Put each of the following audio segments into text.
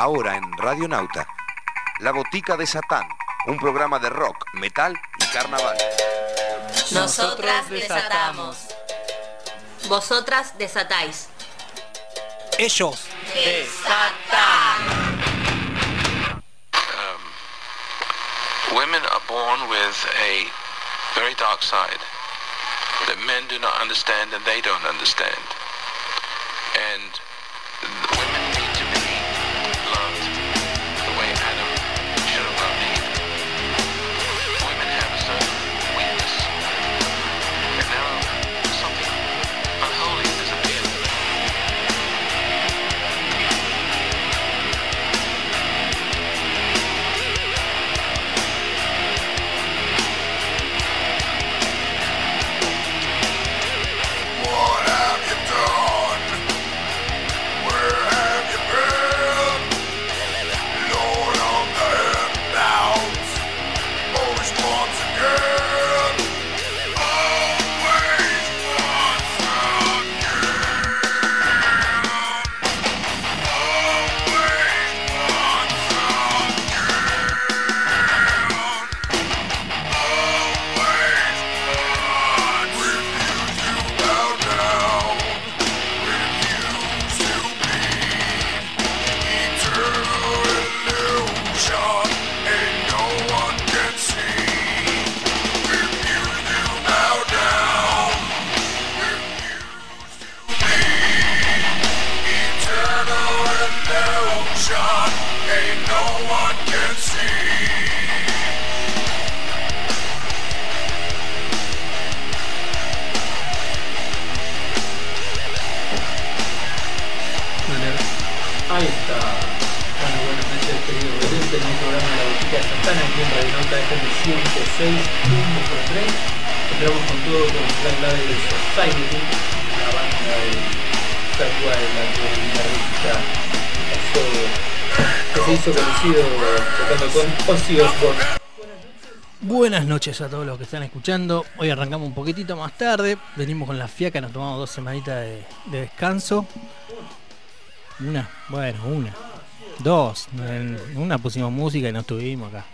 ahora en Radio Nauta. La Botica de Satán, un programa de rock, metal y carnaval. Nosotras desatamos. Vosotras desatáis. Ellos desatan. Um, women are born with a very dark side that men do not understand and they don't understand. A todos los que están escuchando. Hoy arrancamos un poquitito más tarde. Venimos con la fiaca, nos tomamos dos semanitas de, de descanso. Una, bueno, una. Dos. En una pusimos música y nos tuvimos acá.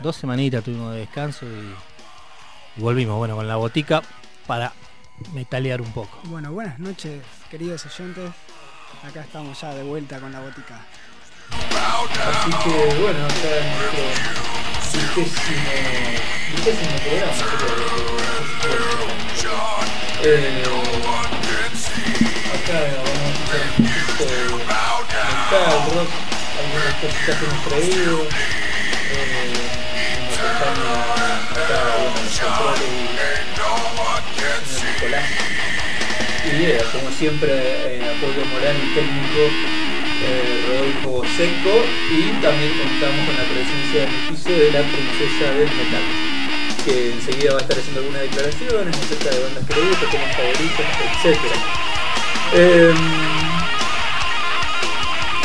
Dos semanitas tuvimos de descanso y, y volvimos, bueno, con la botica para metalear un poco. Bueno, buenas noches, queridos oyentes. Acá estamos ya de vuelta con la botica. Así que bueno, acá vigésimo, vigésimo programa. que- Eh, acá vamos a escuchar un poquito de metal, rock, algunas cositas que hemos traído. Eh, acá bueno, los controles y el Nicolás. Y eh, como siempre, eh, apoyo moral y técnico eh, Rodolfo Seco y también contamos con la presencia de Mestizo de la princesa del metal que enseguida va a estar haciendo algunas declaraciones acerca de bandas que le gustan, temas favoritos, etc.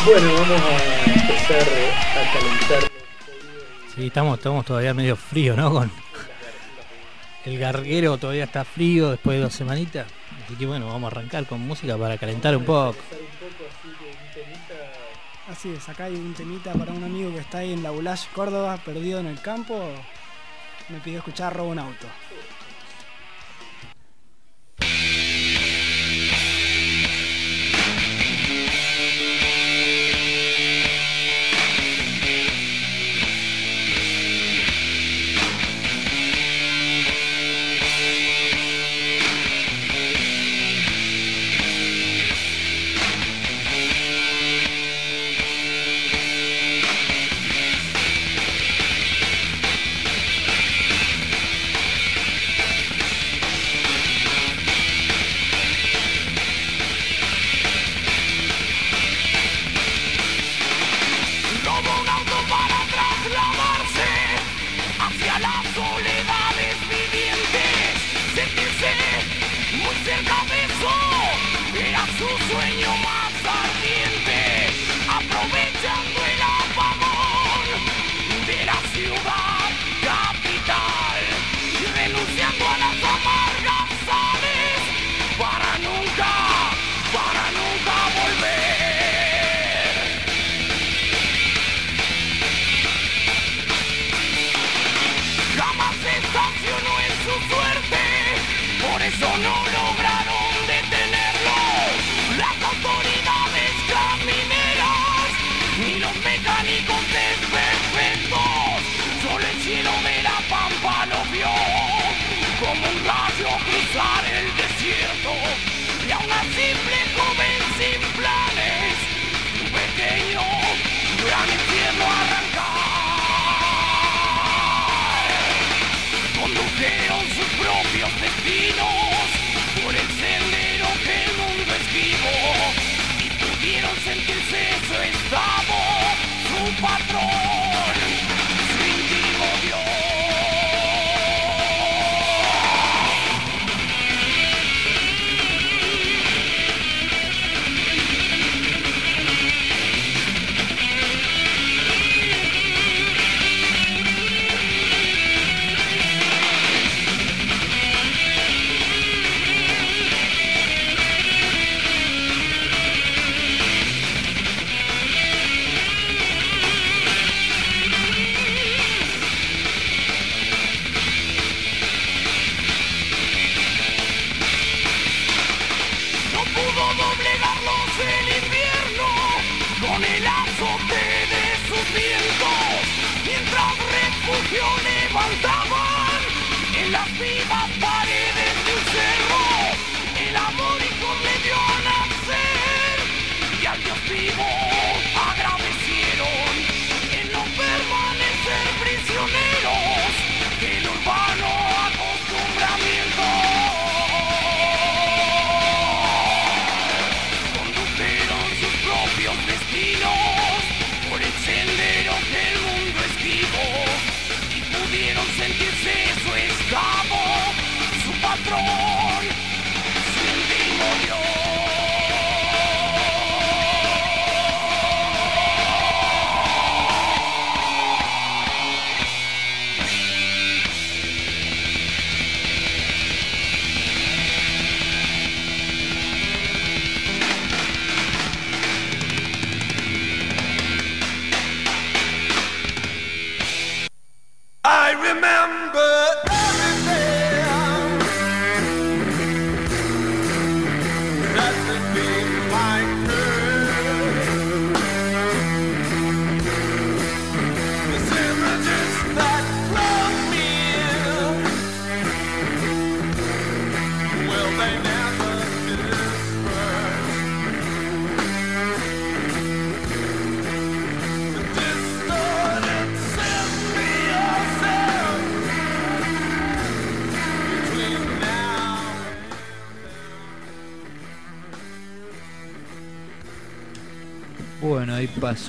bueno, vamos a empezar a calentar Sí, estamos, estamos todavía medio frío, ¿no? Con el garguero todavía está frío después de dos semanitas. Así que bueno, vamos a arrancar con música para calentar un poco. Así es, acá un temita para un amigo que está ahí en la Bulash, Córdoba, perdido en el campo. Me pidió escuchar Robo un auto.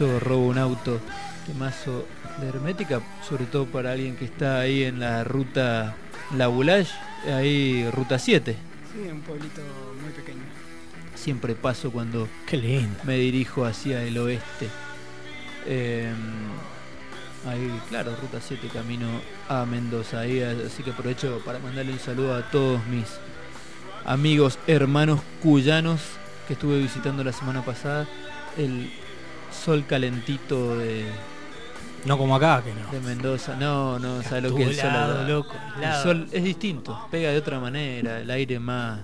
Robo un auto, temazo de hermética, sobre todo para alguien que está ahí en la ruta La Boulage, ahí ruta 7. Sí, un pueblito muy pequeño. Siempre paso cuando Qué lindo. me dirijo hacia el oeste. Eh, ahí, claro, ruta 7, camino a Mendoza. Ahí, así que aprovecho para mandarle un saludo a todos mis amigos, hermanos cuyanos que estuve visitando la semana pasada. El sol calentito de, No como acá, que no. de Mendoza. No, no, ¿sabes lo que es el sol? loco, El sol es distinto, pega de otra manera, el aire más.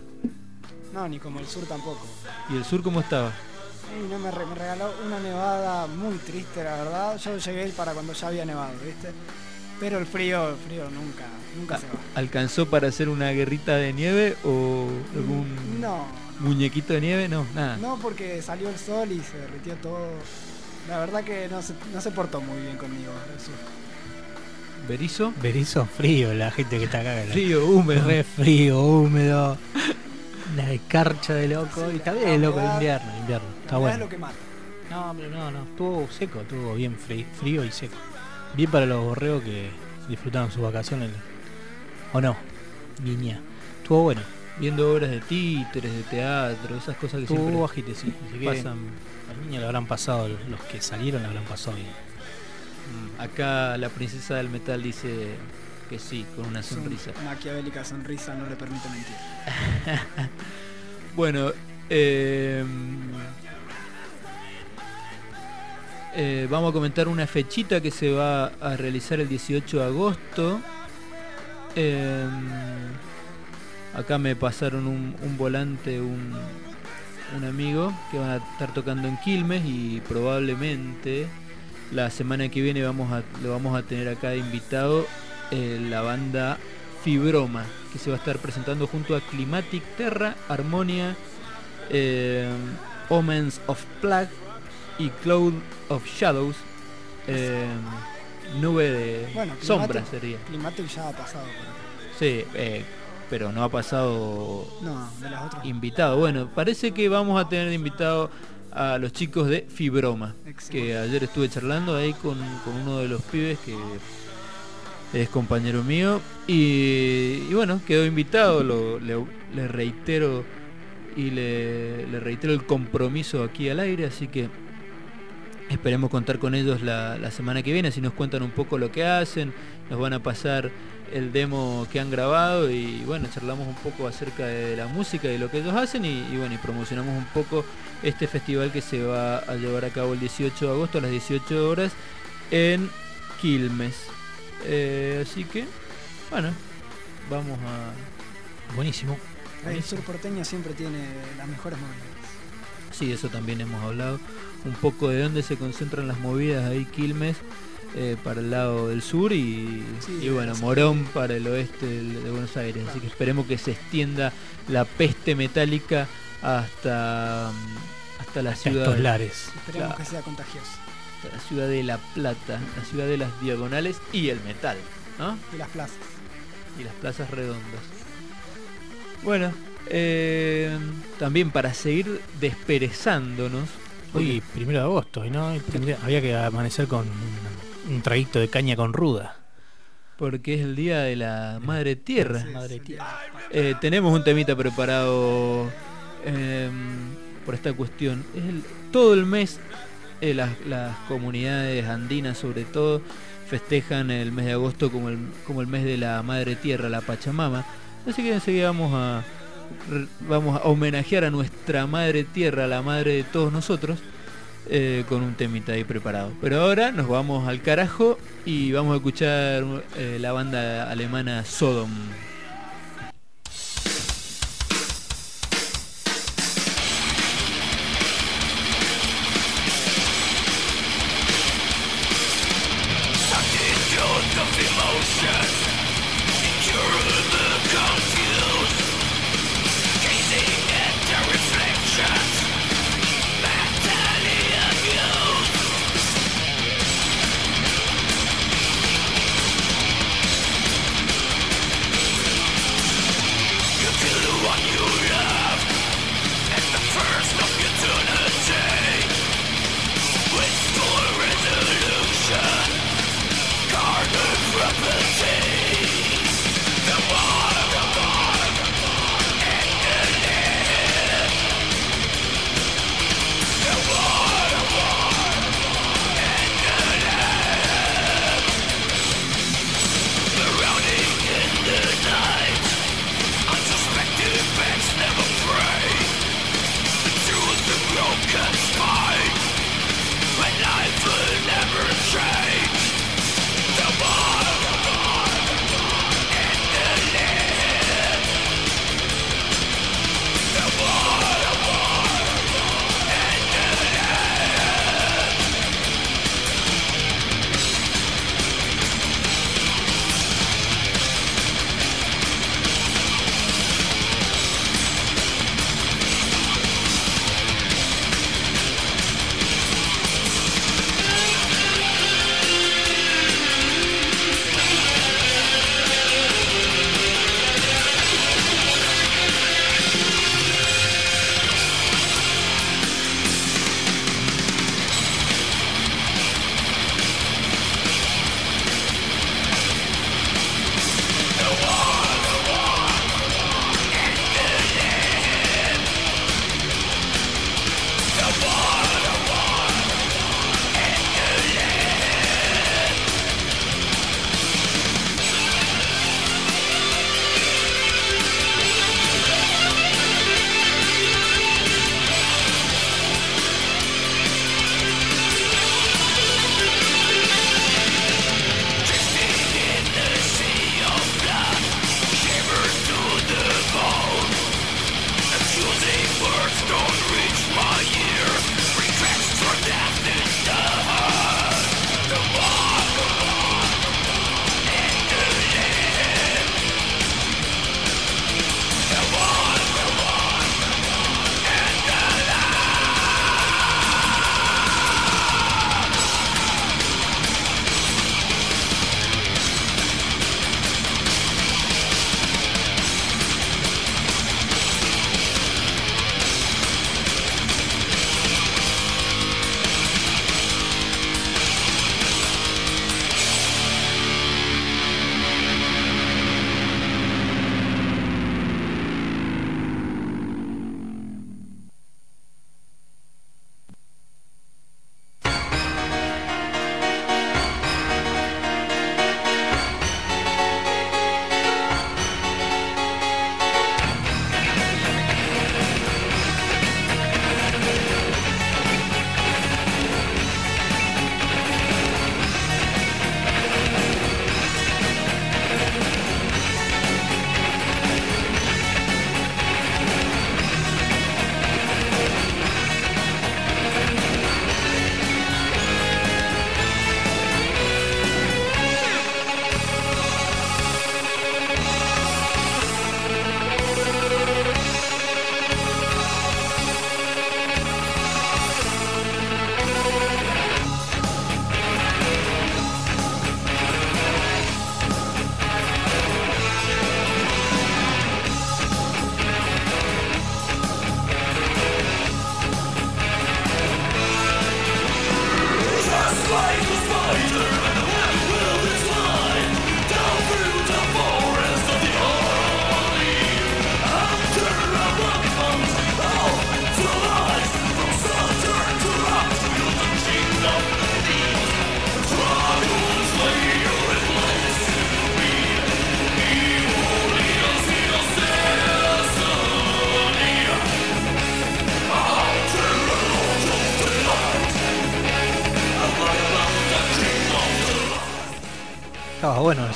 No, ni como el sur tampoco. ¿Y el sur cómo estaba? Y no me, re- me regaló una nevada muy triste, la verdad. Yo llegué para cuando ya había nevado, ¿viste? Pero el frío, el frío nunca, nunca se va. ¿Alcanzó para hacer una guerrita de nieve o algún No, muñequito de nieve? No, nada. no porque salió el sol y se derritió todo. La verdad que no se, no se portó muy bien conmigo el sur. ¿Berizo? Berizo frío, la gente que está acá. la- Frío, húmedo. Re frío, húmedo. La escarcha de loco. y está bien, loco, invierno, invierno. Está humedad es bueno. lo que mata. No, hombre, no, no. Estuvo seco, estuvo bien frío, frío y seco. Bien para los borreos que disfrutaron sus vacaciones. ¿O no? Niña. Estuvo bueno. Viendo obras de títeres, de teatro, esas cosas que Estuvo siempre bajite, sí. Así que pasan. Al niño le habrán pasado, los que salieron le habrán pasado bien. Mm, Acá la princesa del metal dice que sí, con una sonrisa. maquiavélica sonrisa no le permite mentir. Bueno, eh, eh, vamos a comentar una fechita que se va a realizar el 18 de agosto. Eh, acá me pasaron un, un volante, un, un amigo que van a estar tocando en Quilmes y probablemente la semana que viene vamos a, lo vamos a tener acá de invitado eh, la banda Fibroma, que se va a estar presentando junto a Climatic Terra, Harmonia, eh, Omens of Plague y Cloud of Shadows. eh, nube de Bueno, sombra sería. Climatic ya ha pasado acá. Sí, eh, pero no ha pasado No, de las otras. invitado. Bueno, parece que vamos a tener invitado a los chicos de Fibroma, Excelente. que ayer estuve charlando ahí con, con uno de los pibes que es compañero mío y, y bueno, quedó invitado, lo- le, le reitero y le, le reitero el compromiso aquí al aire, así que esperemos contar con ellos la, la semana que viene, si nos cuentan un poco lo que hacen, nos van a pasar el demo que han grabado y bueno, charlamos un poco acerca de la música y lo que ellos hacen y, y bueno, y promocionamos un poco este festival que se va a llevar a cabo el 18 de agosto a las 18 horas en Quilmes. Eh, así que, bueno, vamos a... Buenísimo. El sur porteño siempre tiene las mejores movidas. Sí, eso también hemos hablado. Un poco de dónde se concentran las movidas ahí, Quilmes, eh, para el lado del sur y, Sí, y bueno. Morón para el oeste de Buenos Aires. Así que esperemos que se extienda la peste metálica hasta, mm, hasta la Hasta ciudad. estos lares. Esperemos Claro. que sea contagioso. hasta la ciudad de La Plata, la ciudad de las diagonales y el metal, ¿no? Y las plazas. y las plazas redondas. Bueno, eh, también para seguir desperezándonos, Hoy primero de agosto, y no tendría- había que amanecer con un, traguito de caña con ruda. Porque es el día de la madre tierra. Madre tierra. Eh, tenemos un temita preparado em, por esta cuestión. Es el- todo el mes, eh, las, las comunidades andinas sobre todo, festejan el mes de agosto como el, como el mes de la madre tierra, la Pachamama. Así que enseguida vamos a, vamos a homenajear a nuestra madre tierra, la madre de todos nosotros, eh, con un temita ahí preparado. Pero ahora nos vamos al carajo y vamos a escuchar eh, la banda alemana Sodom.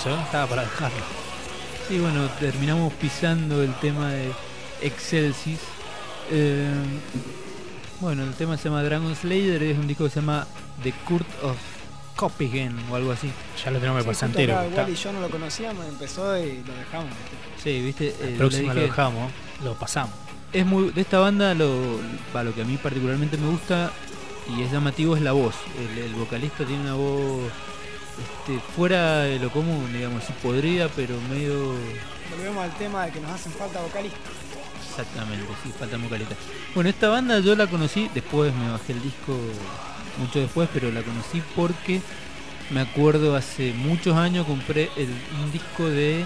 Eso, ¿eh? estaba para dejarlo. Sí, bueno, terminamos pisando el tema de Excelsis. Eh, bueno, el tema se llama Dragon Slayer, es un disco que se llama The Court of Copenhagen o algo así. Ya lo tenemos Sí, acá está- Igual y yo no lo conocíamos, empezó y lo dejamos. ¿viste? Sí, viste, La Eh, próxima le lo dejamos, lo pasamos. es muy de esta banda lo, va, lo que a mí particularmente me gusta y es llamativo es la voz el, el vocalista tiene una voz este, fuera de lo común digamos así podrida pero medio Volvemos al tema de que nos hacen falta vocalistas. exactamente sí falta vocalista bueno esta banda yo la conocí después me bajé el disco mucho después pero la conocí porque me acuerdo hace muchos años compré el, un disco de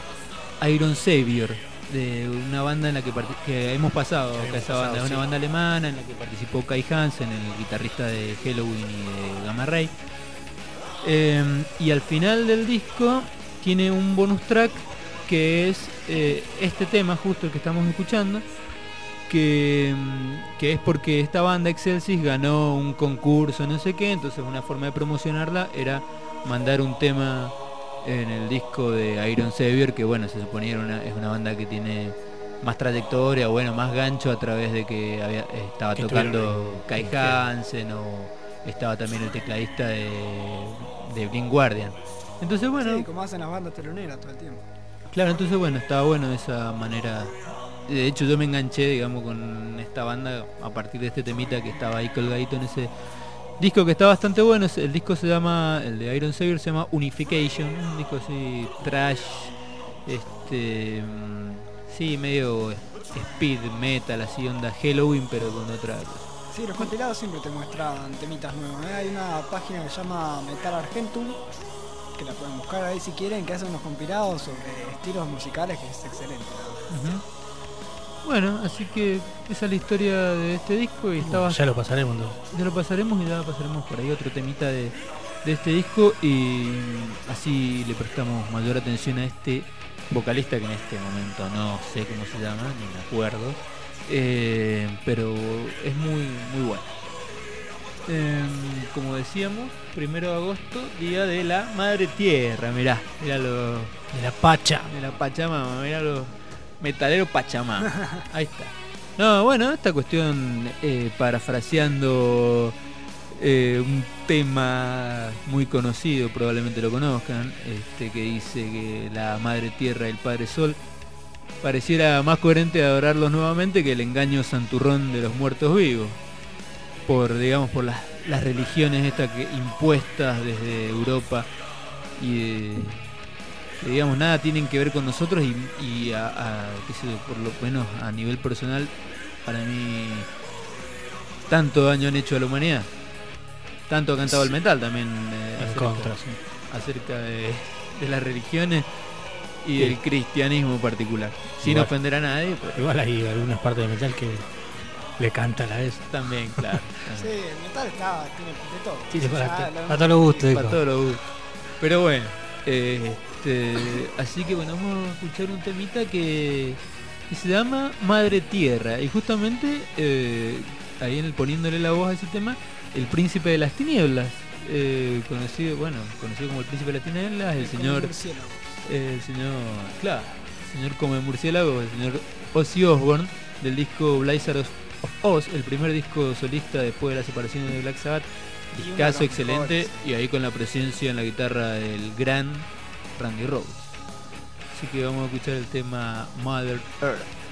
Iron Savior de una banda en la que, parti- que hemos pasado Que hemos esa pasado, banda sí. una banda alemana en la que participó Kai Hansen el guitarrista de Halloween y de Gamma Ray Eh, y al final del disco tiene un bonus track que es eh, este tema justo el que estamos escuchando que, mm, que es porque esta banda Excelsis ganó un concurso no sé qué entonces una forma de promocionarla era mandar un tema en el disco de Iron Savior que bueno se suponía era una, es una banda que tiene más trayectoria bueno más gancho a través de que había, estaba tocando Kai en- en- Hansen o estaba también el tecladista de, de Blind Guardian entonces bueno Sí, como hacen las bandas teloneras todo el tiempo. Claro, entonces bueno, estaba bueno de esa manera. De hecho yo me enganché, digamos, con esta banda a partir de este temita que estaba ahí colgadito en ese disco que está bastante bueno. El disco se llama, el de Iron Savior se llama Unification, un disco así trash, este, mm, sí, medio speed metal, así onda Halloween, pero con otra. Sí, los compilados siempre te muestran temitas nuevos. ¿eh? Hay una página que se llama Metal Argentum, que la pueden buscar ahí si quieren, que hace unos compilados sobre estilos musicales, que es excelente. Bueno, así que esa es la historia de este disco y estaba Ya lo pasaremos. entonces. Ya lo pasaremos y ya pasaremos por ahí otro temita de, de este disco y así le prestamos mayor atención a este vocalista que en este momento no sé cómo se llama, ni me acuerdo, eh, pero es muy, muy bueno. Em, como decíamos, primero de agosto, día de la Madre Tierra, mirá, mirá lo, De la Pacha. de la Pachamama, mirá los metaleros Pachamama. Ahí está. No, bueno, esta cuestión, eh, parafraseando eh, un tema muy conocido, probablemente lo conozcan, este que dice que la Madre Tierra y el Padre Sol pareciera más coherente adorarlos nuevamente que el engaño santurrón de los muertos vivos. Por, digamos, por las, las religiones estas que impuestas desde Europa y de- que digamos nada tienen que ver con nosotros y, y a, a- qué sé yo, por lo menos a nivel personal para mí tanto daño han hecho a la humanidad tanto ha cantado el metal también eh, En acerca, contra, sí. acerca de, de las religiones y del cristianismo en particular sin Igual. ofender a nadie pero Igual hay algunas partes de metal que le canta a la vez. también claro Sí, el metal está, tiene de todo. Sí, Ya para, lo a hemos- todos los gustos. para todos los gustos. Pero bueno, eh, este, así que bueno, vamos a escuchar un temita que, que se llama Madre Tierra. Y justamente eh, ahí en el, poniéndole la voz a ese tema, el príncipe de las tinieblas. eh, conocido, bueno, conocido como el príncipe de las tinieblas, el señor. El señor, claro, el señor come murciélago, el señor Ozzy Osbourne, del disco Blizzard of Oz, el primer disco solista después de la separación de Black Sabbath. Los excelente mejores. y ahí con la presencia en la guitarra del gran Randy Rhodes. Así que vamos a escuchar el tema Mother Earth.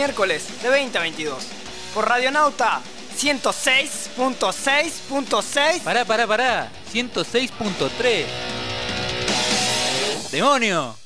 Miércoles de 20 a 22, por Radionauta 106.6.6. Pará, pará, pará. 106.3. ¡Demonio!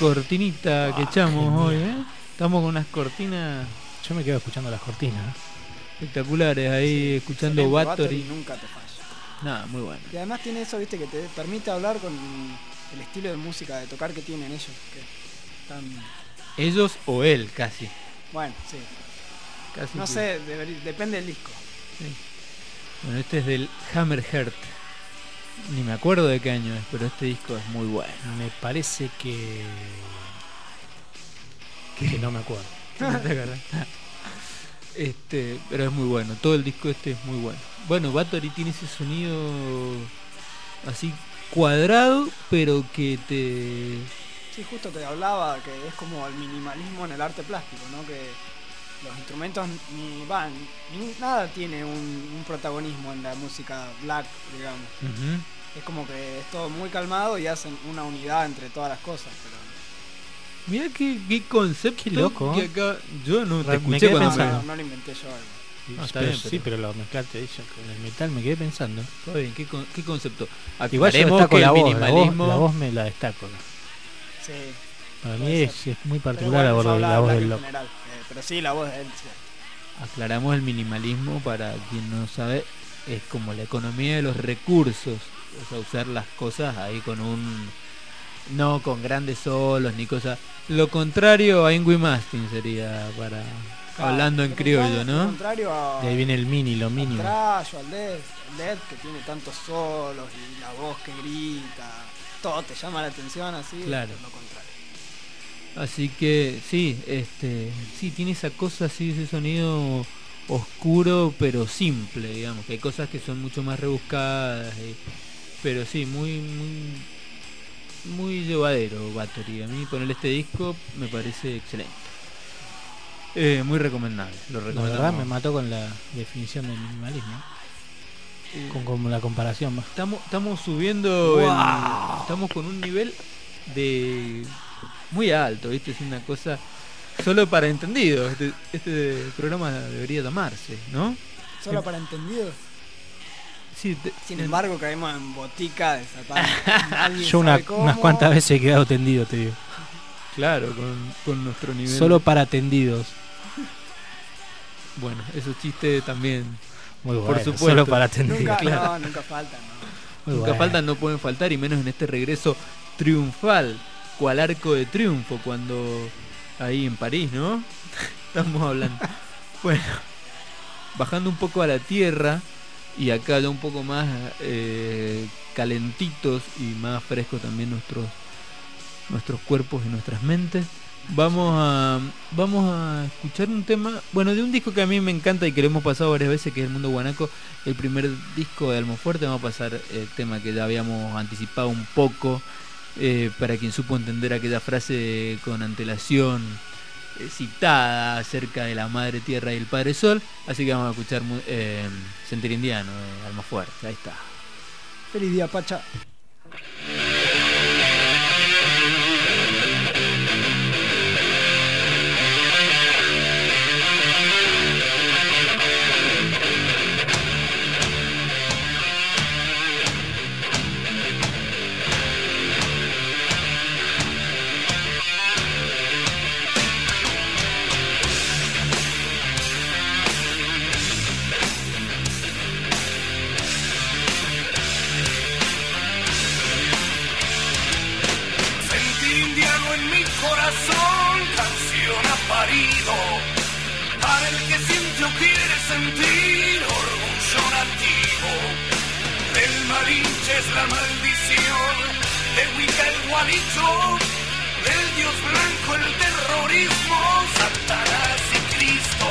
Cortinita que echamos hoy, ¿eh? Estamos con unas cortinas Yo me quedo escuchando las cortinas. espectaculares ahí, escuchando Battery. nunca te falla. Nada, muy bueno. Y además tiene eso, viste, que te permite hablar con el estilo de música, de tocar que tienen ellos. Que están... Ellos o él, casi. Bueno, sí. casi No que- sé, depende del disco. sí. Bueno, este es del Hammerheart. Ni me acuerdo de qué año es, pero este disco es muy bueno. Me parece que. que no me acuerdo. ¿No te acordás? Este, pero es muy bueno. Todo el disco este es muy bueno. Bueno, Battery tiene ese sonido así cuadrado, pero que te Sí, justo te hablaba que es como el minimalismo en el arte plástico, ¿no? Que los instrumentos ni van, ni nada tiene un, un protagonismo en la música black, digamos. Ujú. Es como que es todo muy calmado y hacen una unidad entre todas las cosas, pero Mira qué, qué concepto Qué loco, que ¿eh? acá yo no te Me escuché quedé cuando no, no, no lo inventé yo. algo. No, está Pero bien, sí, pero- pero lo mezclaste yo con el metal, me quedé pensando. Está bien, ¿qué, qué concepto? Igual yo destaco que la el voz, la voz, la voz me la destaco. Sí. Para mí es, es muy Pero particular la bueno, voz, yo de- la voz del loco. general, pero sí, la voz de él. sí. aclaramos el minimalismo para quien no sabe, es como la economía de los recursos, o sea, usar las cosas ahí con un no con grandes solos ni cosas. Lo contrario a Ingui Mastin sería para hablando en Lo criollo, contrario- Lo ¿no? contrario a, De ahí viene el mini, lo al mínimo. trash o al el death que tiene tantos solos y la voz que grita, todo te llama la atención así. Claro. Lo contrario. Así que sí, este, sí tiene esa cosa así, ese sonido oscuro pero simple, digamos, que hay cosas que son mucho más rebuscadas, y- pero sí, muy muy muy llevadero Battery. A mí ponerle este disco me parece excelente. Eh, muy recomendable, lo La verdad me mató con la definición del minimalismo. Eh, Con, con la comparación más. Estamos, estamos subiendo, Wow. estamos con un nivel de muy alto, ¿viste? Es una cosa solo para entendidos. Este, este programa debería tomarse, ¿no? Solo para entendidos. Sí, te- Sin en- embargo, caemos en botica de. Nadie Yo una- unas cuantas veces he quedado tendido, te digo. claro, con, con nuestro nivel. Solo para tendidos. Bueno, esos chistes también Muy Por bueno, supuesto. Solo para tendidos. Nunca, claro. no, nunca faltan. nunca bueno. faltan, no pueden faltar, y menos en este regreso triunfal, cual arco de triunfo, cuando ahí en París, ¿no? Estamos hablando. Bueno, bajando un poco a la tierra y acá ya un poco más eh, calentitos y más frescos también nuestros nuestros cuerpos y nuestras mentes. Vamos a vamos a escuchar un tema, bueno, de un disco que a mí me encanta y que lo hemos pasado varias veces, que es El Mundo Guanaco, el primer disco de Almofuerte. Vamos a pasar el tema que ya habíamos anticipado un poco, eh, para quien supo entender aquella frase con antelación eh, citada acerca de la Madre Tierra y el Padre Sol. Así que vamos a escuchar eh, Sentir Indiano de Almofuerte. Ahí está. Feliz día, Pacha. Para el que siente quiere sentir orgullo nativo. El malinche es la maldición, de Wicca el gualicho, del dios blanco el terrorismo, Satanás y Cristo.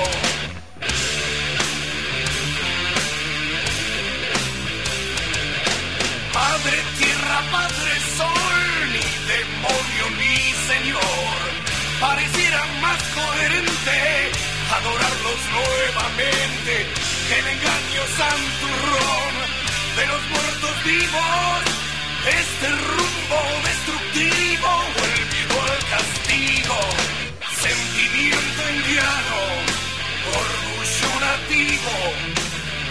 Padre tierra, padre sol, ni demonio ni señor. Coherente adorarlos nuevamente el engaño santurrón de los muertos vivos. Este rumbo destructivo olvido al castigo. Sentimiento indiano, orgullo nativo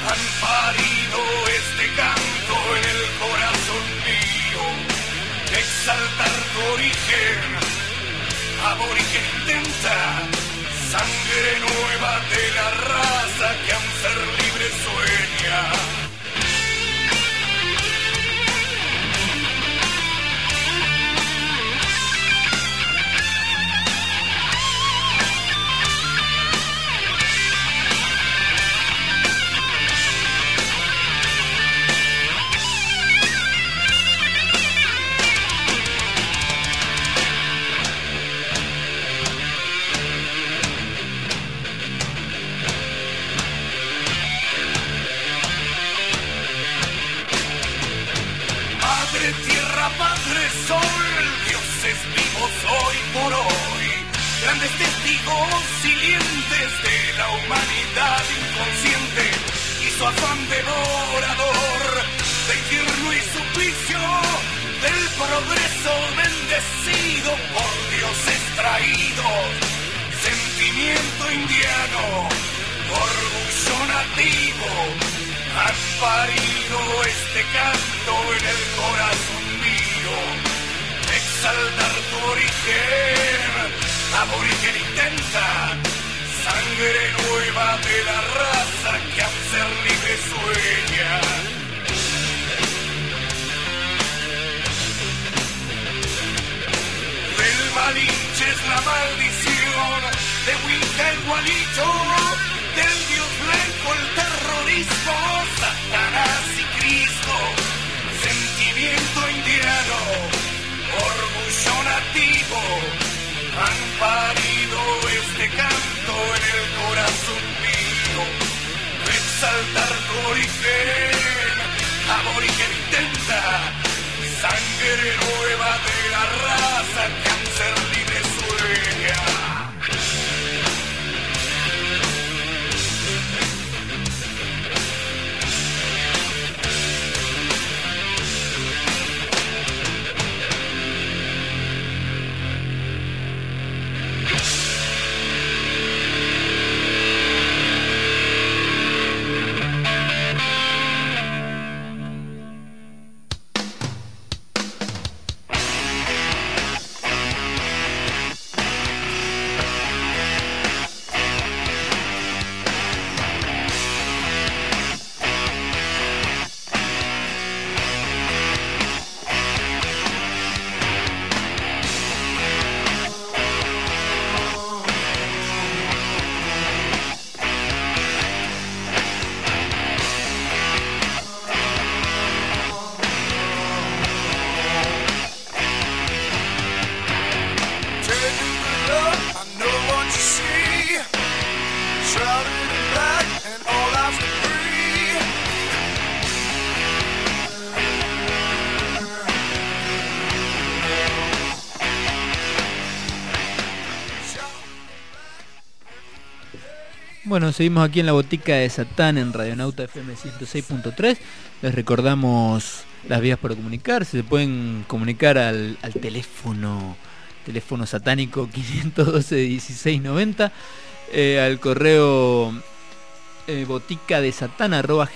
han parido este canto en el corazón mío. Exaltar tu origen, aborigen intenta, sangre nueva de la raza que a un Bueno, seguimos aquí en la botica de Satán en Radionauta FM 106.3. Les recordamos las vías para comunicarse. Se pueden comunicar al, teléfono, teléfono satánico 512 1690, eh, al correo eh, botica de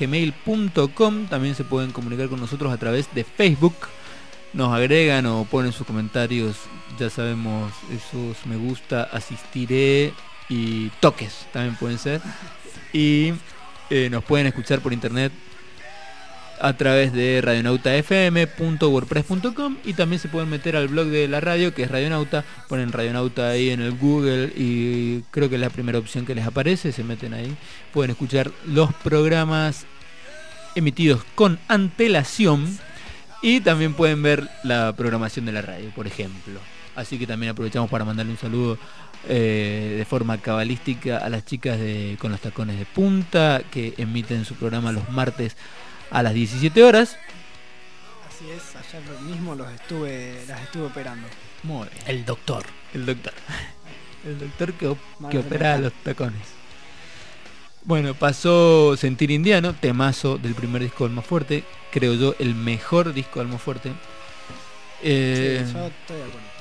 gmail.com. También se pueden comunicar con nosotros a través de Facebook. Nos agregan o ponen sus comentarios. Ya sabemos, esos me gusta, asistiré y toques también pueden ser. Y eh, nos pueden escuchar por internet a través de radionautafm.wordpress.com y también se pueden meter al blog de la radio que es Radionauta, ponen Radionauta ahí en el Google y creo que es la primera opción que les aparece, se meten ahí, pueden escuchar los programas emitidos con antelación y también pueden ver la programación de la radio, por ejemplo. Así que también aprovechamos para mandarle un saludo eh, de forma cabalística a las chicas de Con los Tacones de Punta, que emiten su programa los martes a las 17 horas. Así es, ayer mismo los estuve, las estuve operando. Muy bien. El doctor. El doctor. El doctor que, que opera los tacones. Bueno, pasó Sentir Indiano, temazo del primer disco de Alma Fuerte. Creo yo el mejor disco de Alma Fuerte. Eh, Sí, yo estoy de acuerdo.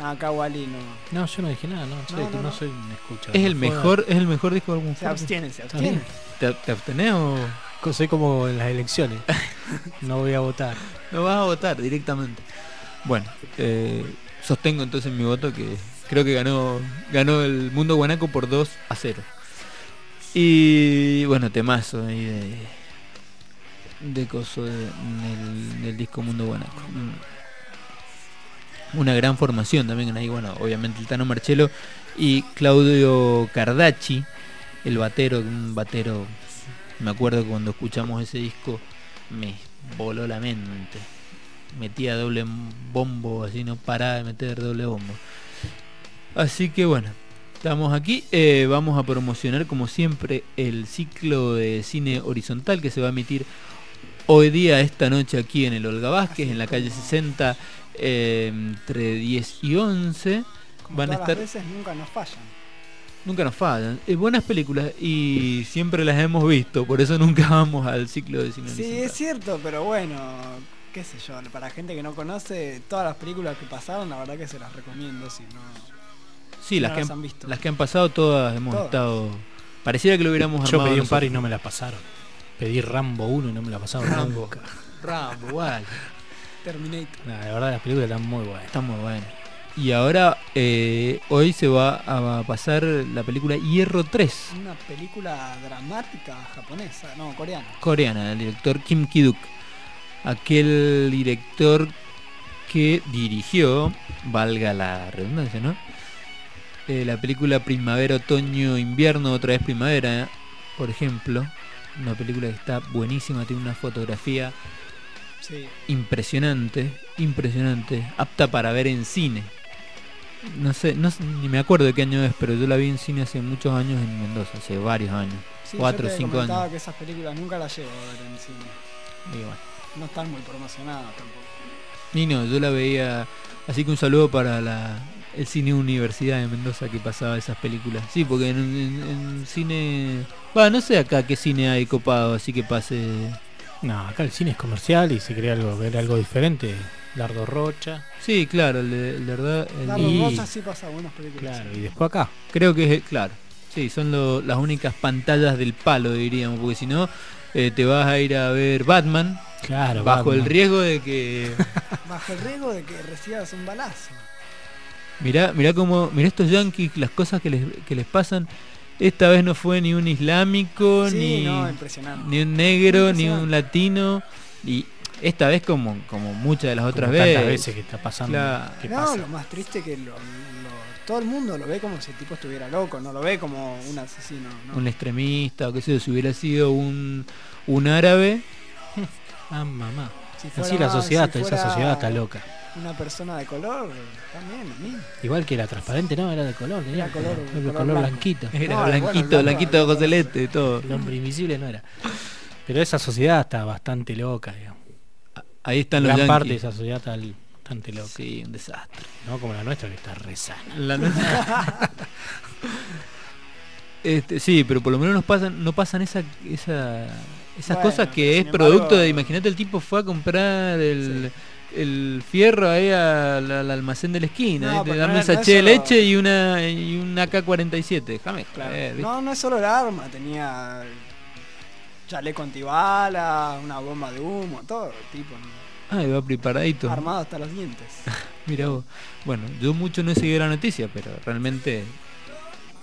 No, acá Wally no. No, yo no dije nada, no, No, no, no, no. soy un escuchador. es el mejor, es el mejor disco de Alma Se abstiene, se abstiene. ¿Te, te abstenés o Soy como en las elecciones. no voy a votar. no vas a votar directamente? Bueno, eh, sostengo entonces mi voto que creo que ganó ganó el Mundo Guanaco por 2 a 0. Y bueno, temazo ahí de de coso de- del, del disco Mundo Guanaco. Una gran formación también ahí, bueno, obviamente el Tano Marchelo y Claudio Cardacci, el batero, un batero, me acuerdo que cuando escuchamos ese disco me voló la mente. Metía doble bombo, así no paraba de meter doble bombo. Así que bueno, estamos aquí. eh, vamos a promocionar como siempre el ciclo de cine horizontal que se va a emitir hoy día, esta noche aquí en el Olga Vázquez, en la calle 60, eh, entre 10 y 11. Como Van a estar las veces nunca nos fallan. Nunca nos fallan. Eh, buenas películas y siempre las hemos visto, por eso nunca vamos al ciclo de cine. Sí, horizontal. es cierto, pero bueno, qué sé yo, para gente que no conoce, todas las películas que pasaron, la verdad que se las recomiendo si no. Sí, las, que las han, han visto. las que han pasado todas hemos Todas. estado... Pareciera que lo hubiéramos Yo armado pedí un par y no me la pasaron. Pedí Rambo 1 y no me la pasaron Rambo. Rambo, igual. Terminator. Nah, la verdad las películas están muy buenas. Está muy bueno. Y ahora, eh, hoy se va a pasar la película Hierro 3, Una película dramática japonesa, no, coreana. coreana, del director Kim Ki-duk. Aquel director que dirigió, valga la redundancia, ¿no? Eh, la película Primavera, Otoño, Invierno, otra vez Primavera, por ejemplo. Una película que está buenísima, tiene una fotografía Sí. impresionante, impresionante, apta para ver en cine. No sé, no ni me acuerdo de qué año es, pero yo la vi en cine hace muchos años en Mendoza, hace varios años. Sí, Cuatro o cinco años. que esas películas nunca las llevo a ver en cine. Y bueno. No están muy promocionadas tampoco. Ni no, yo la veía, así que un saludo para la, el cine Universidad de Mendoza que pasaba esas películas. Sí, porque en, en- en cine, va, no sé acá qué cine hay copado, así que pase. No, acá el cine es comercial y si quería algo, ver algo diferente, Lardo Rocha. Sí, claro, el de, el de verdad, el- Largo y- Rosa sí pasa buenas películas. Claro, y después acá. creo que es, claro, sí, son lo- las únicas pantallas del palo, diríamos, porque si no eh, te vas a ir a ver Batman Claro, bajo el riesgo de que Bajo el riesgo de que recibas un balazo. Mirá, mirá cómo, mirá estos yankees, las cosas que les, que les pasan. Esta vez no fue ni un islámico, Sí, ni, no, ni un negro, ni un latino. Y esta vez como, como muchas de las otras Como veces. veces que está pasando. Claro. ¿Qué no, pasa? lo más triste que lo, lo- todo el mundo lo ve como si el tipo estuviera loco, no lo ve como un asesino. ¿no? Un extremista o qué sé yo, si hubiera sido un, un árabe. Ah, mamá. Si Así la sociedad, si esa sociedad está loca. Una persona de color, también, a mí. Igual que la transparente, no, era de color. tenía Era color- color, color color blanco. blanquito. Era No, blanquito, bueno, blanco, blanquito blanco. celeste, todo. El hombre invisible no era. Pero esa sociedad está bastante loca, digamos. Ahí están los Gran parte de esa sociedad está bastante loca. Sí, un desastre. No como la nuestra que está re sana. La- Este, sí, pero por lo menos nos pasan, no pasan esa, esa, esas Bueno, cosas que es producto embargo- de, imagínate el tipo fue a comprar el, el fierro ahí al, al almacén de la esquina, No, ¿eh? dame no un es- no es sachet de leche y una y un AK-47, déjame Claro. ¿viste? No, no es solo el arma, tenía chaleco antibala, una bomba de humo, todo tipo. Ah, iba preparadito. armado hasta los dientes. Mira vos. Bueno, yo mucho no he seguido la noticia, pero realmente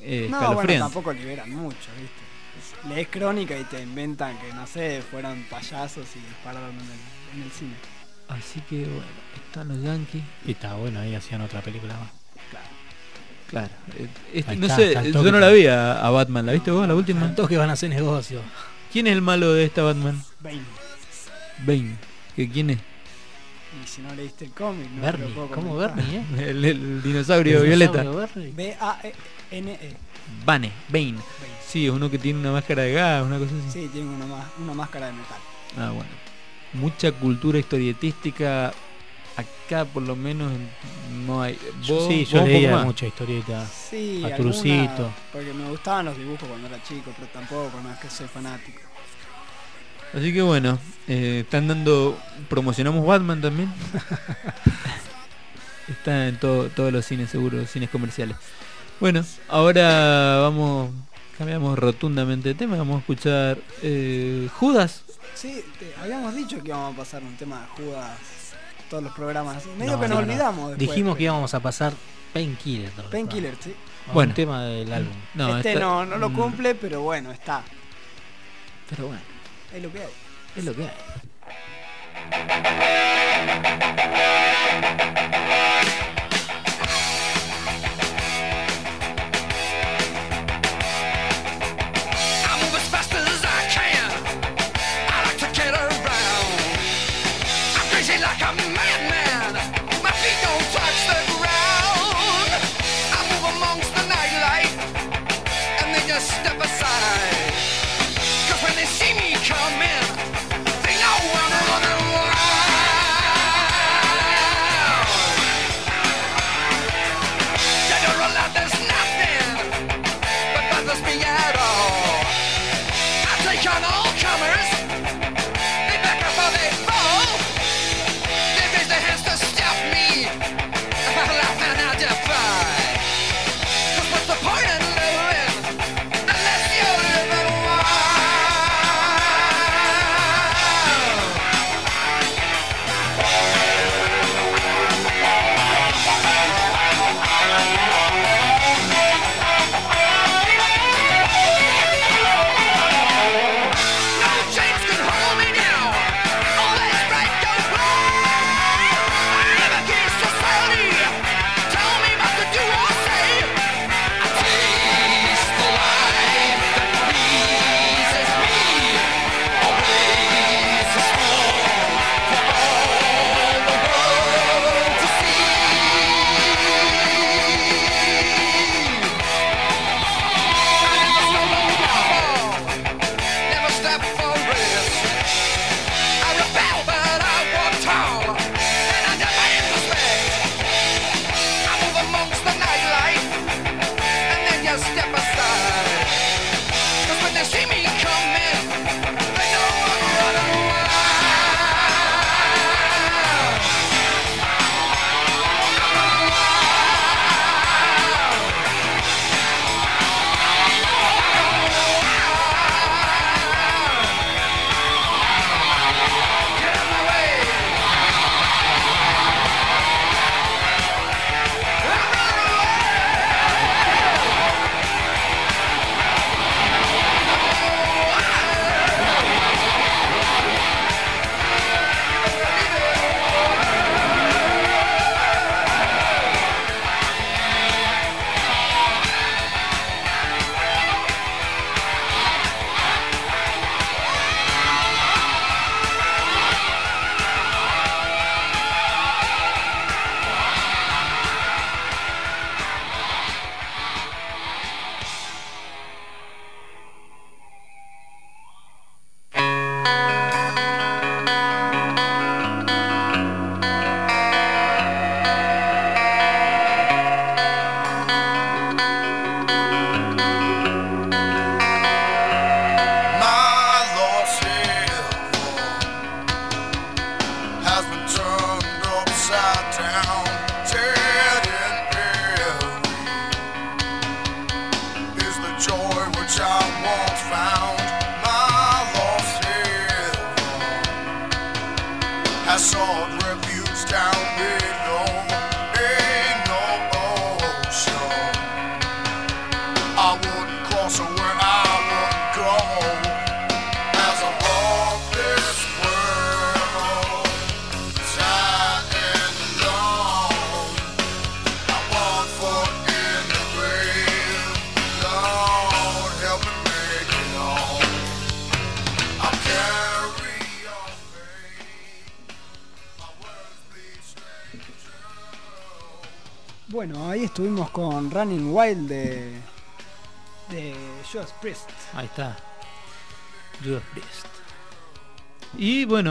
eh, no, bueno, tampoco liberan mucho, ¿viste? Lees crónica y te inventan que, no sé, fueron payasos y dispararon en el, en el cine. Así que bueno, están los yankees. Y está bueno, ahí hacían otra película más. Claro. eh, este- no está, sé, está yo no la vi a, a Batman, ¿la viste vos, la última? Todos que van a hacer negocio. ¿Quién es el malo de esta Batman? Bane. Bane. ¿Que ¿Quién es? Y si no leíste el cómic, no Bernie, ¿cómo. Bernie, eh? El, el dinosaurio violeta. B-A-N-E. Bane. Bane, Bane. Sí, es uno que tiene una máscara de gas, una cosa así. Sí, tiene una máscara de metal. Ah, bueno. Mucha cultura historietística. Acá por lo menos no hay. ¿Vos- sí, yo leía mucha historieta. Sí, A alguna-. Porque me gustaban los dibujos cuando era chico, pero tampoco, no es que soy fanático. Así que bueno, eh, están dando. Promocionamos Batman también. Está en todo, todos los cines, seguro, cines comerciales. Bueno, ahora vamos. Cambiamos rotundamente de tema. Vamos a escuchar eh, Judas. Sí, te- habíamos dicho que íbamos a pasar un tema de Judas todos los programas. Medio No, que nos no, no. olvidamos después. Dijimos que íbamos a pasar Painkiller. Painkiller, sí. Bueno. Un tema del álbum. No, este no, no lo mm, cumple, pero bueno, está. Pero bueno, Es lo que hay. es lo que hay.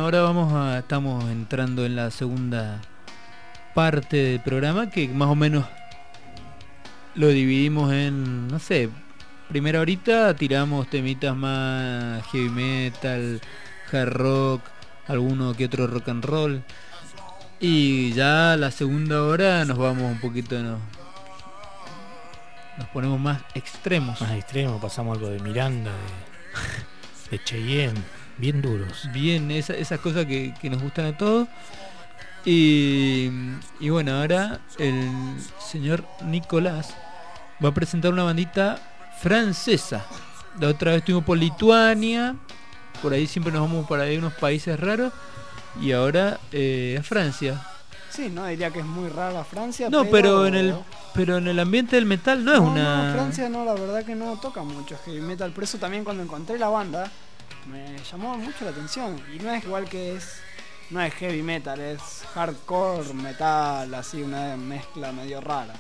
Ahora vamos a. estamos entrando en la segunda parte del programa que más o menos lo dividimos en, no sé, primera horita tiramos temitas más heavy metal, hard rock, alguno que otro rock and roll. Y ya la segunda hora nos vamos un poquito, nos, nos ponemos más extremos. Más extremo, pasamos algo de Miranda, de Cheyenne, bien duros. bien esa- esas cosas que, que nos gustan a todos. Y, y bueno, ahora el señor Nicolás va a presentar una bandita francesa. La otra vez estuvimos por Lituania, por ahí siempre nos vamos para ahí unos países raros. Y ahora eh, a Francia. Sí, no diría que es muy rara Francia. No, pero en el pero en el ambiente del metal no es una. no, Francia no, la verdad que no toca mucho heavy metal. Por eso también cuando encontré la banda me llamó mucho la atención. Y no es igual que es. No es heavy metal, es hardcore metal, así una mezcla medio rara.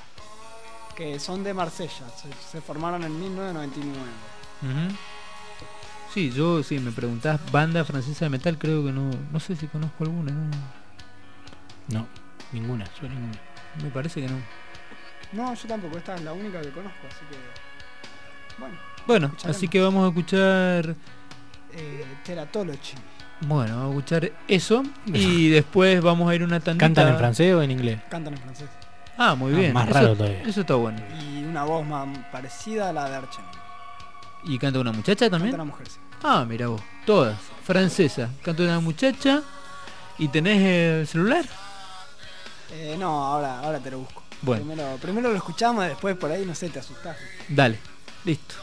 Que son de Marsella, se, se formaron en 1999. Ujú. Sí, yo si me preguntás banda francesa de metal, creo que no, no sé si conozco alguna, no, No, ninguna, yo ninguna. me parece que no. No, yo tampoco, esta es la única que conozco, así que. Bueno, Bueno, así que vamos a escuchar, eh, Teratology. bueno, vamos a escuchar eso y después vamos a ir una tandita. ¿Cantan en francés o en inglés? Cantan en francés. Ah, muy Ah, bien. más eso, raro todavía. Eso está bueno. Y una voz más parecida a la de Archen. ¿Y canta una muchacha Canta también? una mujer, sí. Ah, mira vos, todas, francesa. Canta una muchacha y tenés el celular. Eh, no, ahora, ahora te lo busco. Bueno. Primero, primero lo escuchamos y después por ahí, no sé, te asustás. Dale, listo.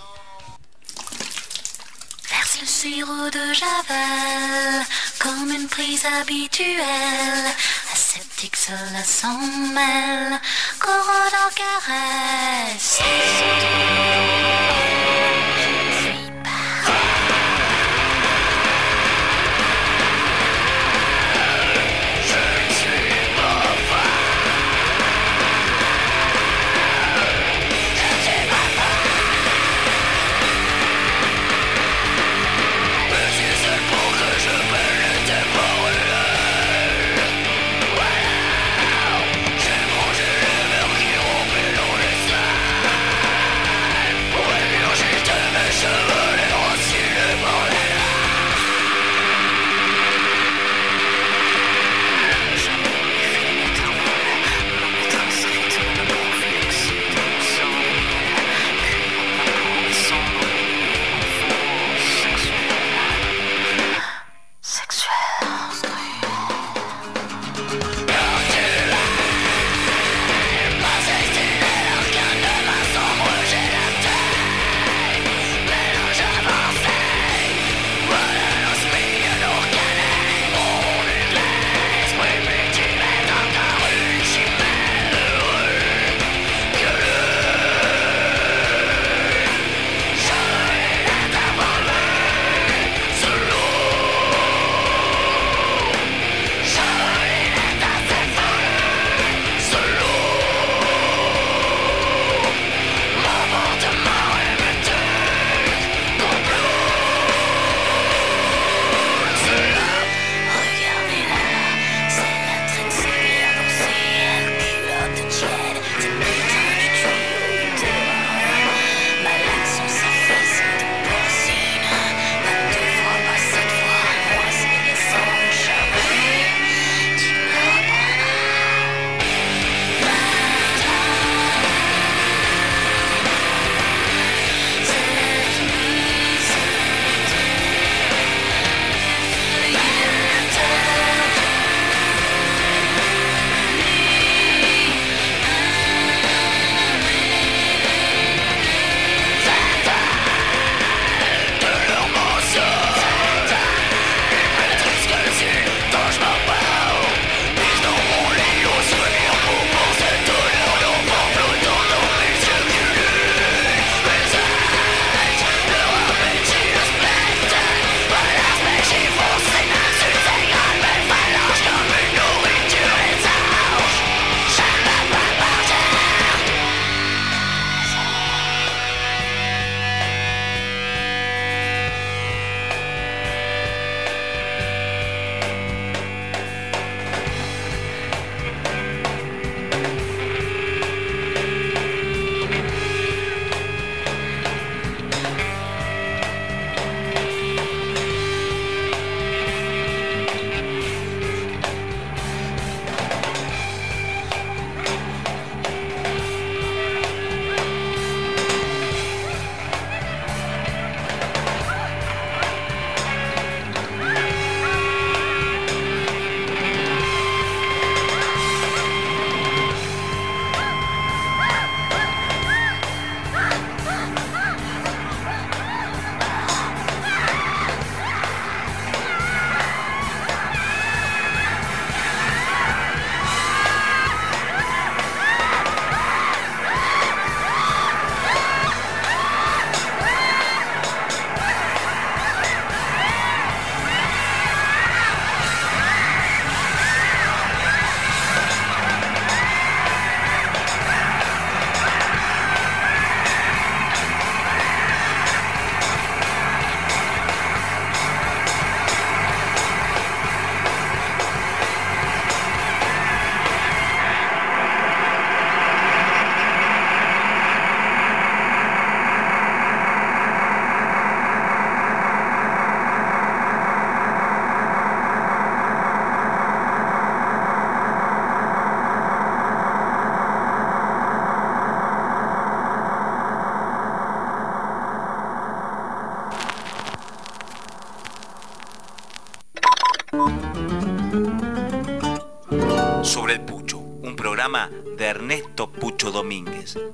Le sirop de Javel comme une prise habituelle. Aseptique, cela s'en mêle. En caresse.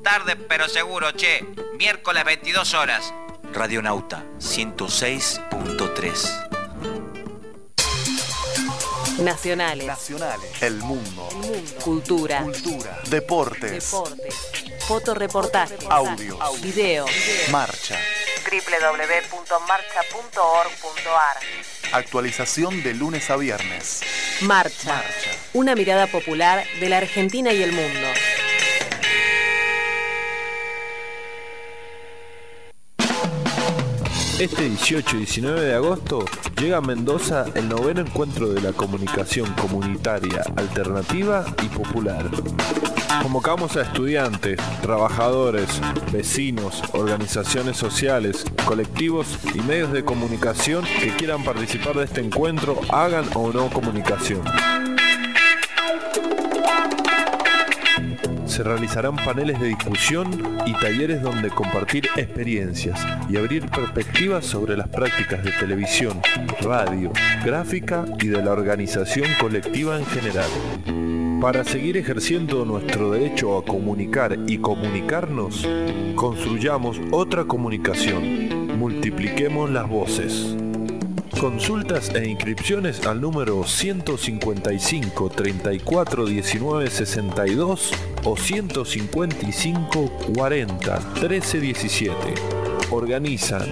Tarde pero seguro, che. Miércoles 22 horas. Radionauta 106.3. Nacionales. Nacionales. El mundo. Cultura. Cultura. Deportes. Deportes. Fotoreportaje. Audios. Video. Marcha. www.marcha.org.ar Actualización de lunes a viernes. Marcha. Marcha. Una mirada popular de la Argentina y el mundo. Este 18 y 19 de agosto llega a Mendoza el noveno encuentro de la comunicación comunitaria, alternativa y popular. Convocamos a estudiantes, trabajadores, vecinos, organizaciones sociales, colectivos y medios de comunicación que quieran participar de este encuentro, hagan o no comunicación. Se realizarán paneles de discusión y talleres donde compartir experiencias y abrir perspectivas sobre las prácticas de televisión, radio, gráfica y de la organización colectiva en general. Para seguir ejerciendo nuestro derecho a comunicar y comunicarnos, construyamos otra comunicación. Multipliquemos las voces. Consultas e inscripciones al número 155 34 19 62 o 155 40 13 17. Organizan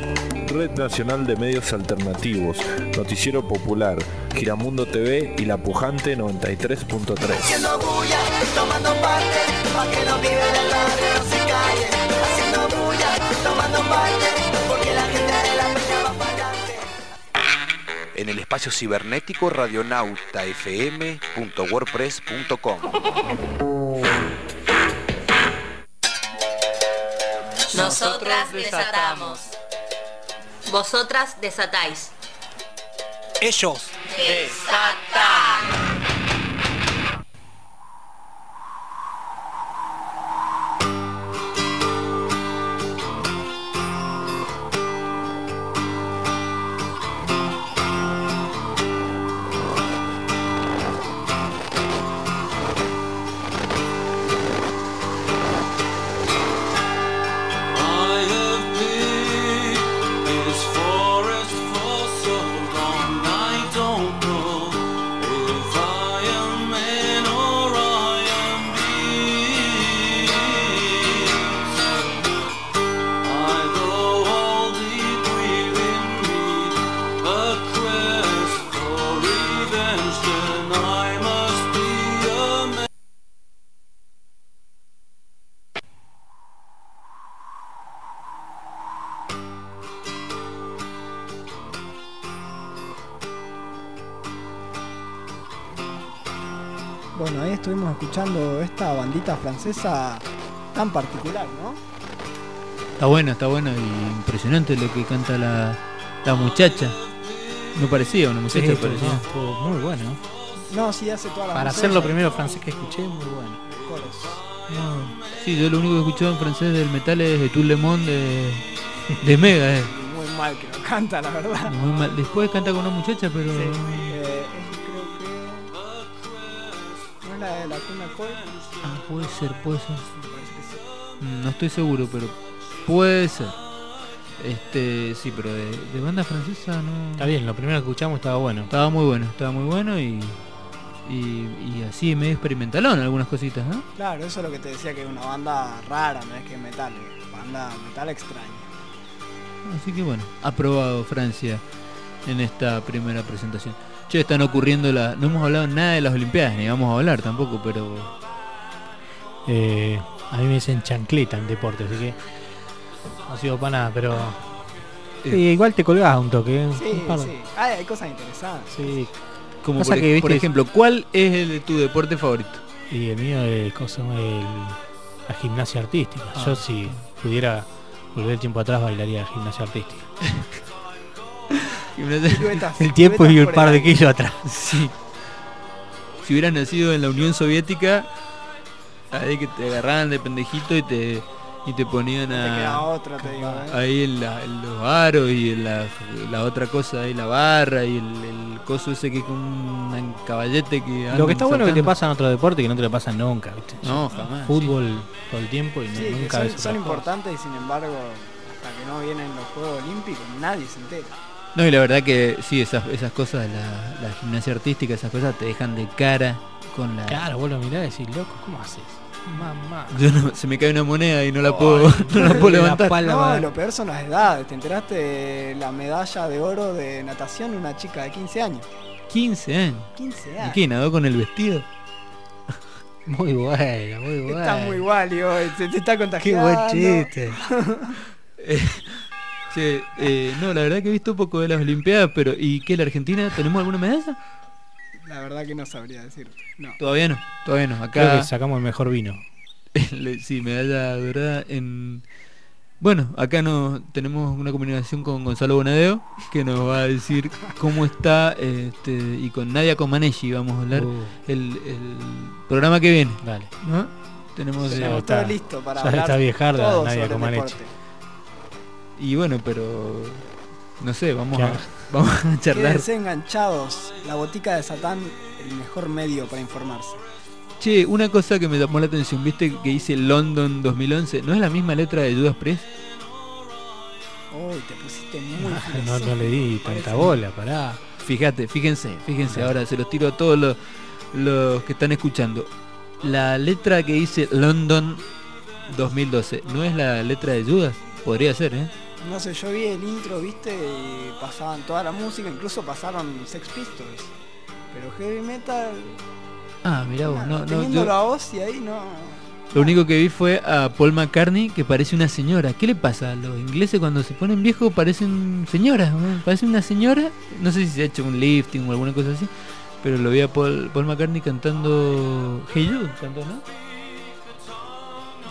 Red Nacional de Medios Alternativos, Noticiero Popular, Giramundo TV y La Pujante 93.3. Haciendo bulla, tomando En el espacio cibernético radionautafm.wordpress.com. Nosotras desatamos. Vosotras desatáis. Ellos. Desatan. Francesa tan particular, ¿no? Está bueno, está bueno y impresionante lo que canta la, la muchacha. No parecía una muchacha, parecía. no, muy bueno. No, sí hace toda la Para ser lo primero francés que escuché, muy bueno. No. Sí, yo lo único que he escuchado en francés del metal es de Tout le Monde de, de Mega. eh. Muy mal que lo canta, la verdad. Muy mal. Después canta con una muchacha, pero. Sí, es la de la Cuna Coy? Ah, puede ser, puede ser. Mm, No estoy seguro, pero puede ser. Este, sí, pero de, de banda francesa no. Está bien, lo primero que escuchamos estaba bueno. Estaba muy bueno, estaba muy bueno y. Y, y así medio experimentalón algunas cositas, ¿no? Claro, eso es lo que te decía que es una banda rara, no es que metal, banda metal extraña. Así que bueno, aprobado Francia en esta primera presentación. Che, están ocurriendo la. No hemos hablado nada de las Olimpiadas, ni vamos a hablar tampoco, pero. Eh, a mí me dicen chancleta en deporte, así que no sigo para nada, pero Eh. Sí, igual te colgás un toque. ¿eh? Sí, Un par de- sí. Hay, hay cosas interesantes. Sí. Como por, que, por ejemplo, ¿cuál es el de tu deporte favorito? Y el mío es cosa, el, la gimnasia artística. Ah. Yo si pudiera volver el tiempo atrás bailaría gimnasia artística. El tiempo y un par de kilos atrás. Sí. Si hubieras nacido en la Unión Soviética, ahí que te agarraban de pendejito y te, y te ponían te queda a, otra, te digo. ¿eh? ahí en, la- en los aros y en la, la otra cosa ahí, la barra y el, el coso ese que es con un caballete que Lo que está bueno es que te pasa en otro deporte que no te lo pasa nunca, ¿viste? No, jamás, Fútbol todo el tiempo y no- Sí, que nunca son, ves son importantes y sin embargo, hasta que no vienen los Juegos Olímpicos, nadie se entera. No, y la verdad que sí, esas, esas cosas, la, la gimnasia artística, esas cosas te dejan de cara con la... Claro, vos lo mirás y decís, loco, ¿cómo haces? Mamá. Yo no- se me cae una moneda y no la puedo, no la puedo levantar. No, lo peor son las edades. ¿Te enteraste de la medalla de oro de natación de una chica de 15 años? 15 años. 15 ¿Y años. qué? ¿Nadó con el vestido? Muy bueno, muy bueno. Está muy igual, digo, se te está Qué contagiando. buen chiste. Eh, che, eh, no, la verdad que he visto un poco de las Olimpiadas, pero ¿y qué? ¿La Argentina tenemos alguna medalla? La verdad que no sabría decirte. No. Todavía no, todavía no. Creo Acá que sacamos el mejor vino. Sí, medalla dorada en... Bueno, acá no tenemos una comunicación con Gonzalo Bonadeo que nos va a decir cómo está este, y con Nadia Comaneci vamos a hablar Uh. el, el programa que viene. Dale. ¿no? Tenemos Ya eh, está listo para ya hablar está viejarda todo Nadia sobre el Comaneci. deporte. Y bueno, pero no sé, vamos ¿Qué a vamos a charlar. Quédense enganchados. La botica de Satán, el mejor medio para informarse. Che, una cosa que me llamó la atención, viste que dice London 2011, ¿no es la misma letra de Judas Priest? Uy, te pusiste muy No, no le di tanta bola, pará. Fíjate, fíjense, fíjense, ahora se los tiro a todos los, los que están escuchando. La letra que dice London 2012, ¿no es la letra de Judas? Podría ser, ¿eh? No sé, yo vi el intro, viste, y pasaban toda la música, incluso pasaron Sex Pistols. Pero heavy metal, Ah, mirá vos, no, no, teniéndolo yo- a vos y ahí no. lo único que vi fue a Paul McCartney que parece una señora. ¿Qué le pasa? Los ingleses cuando se ponen viejos parecen señoras, ¿no? parece una señora. No sé si se ha hecho un lifting o alguna cosa así, pero lo vi a Paul, Paul McCartney cantando Hey Jude, cantó, ¿no?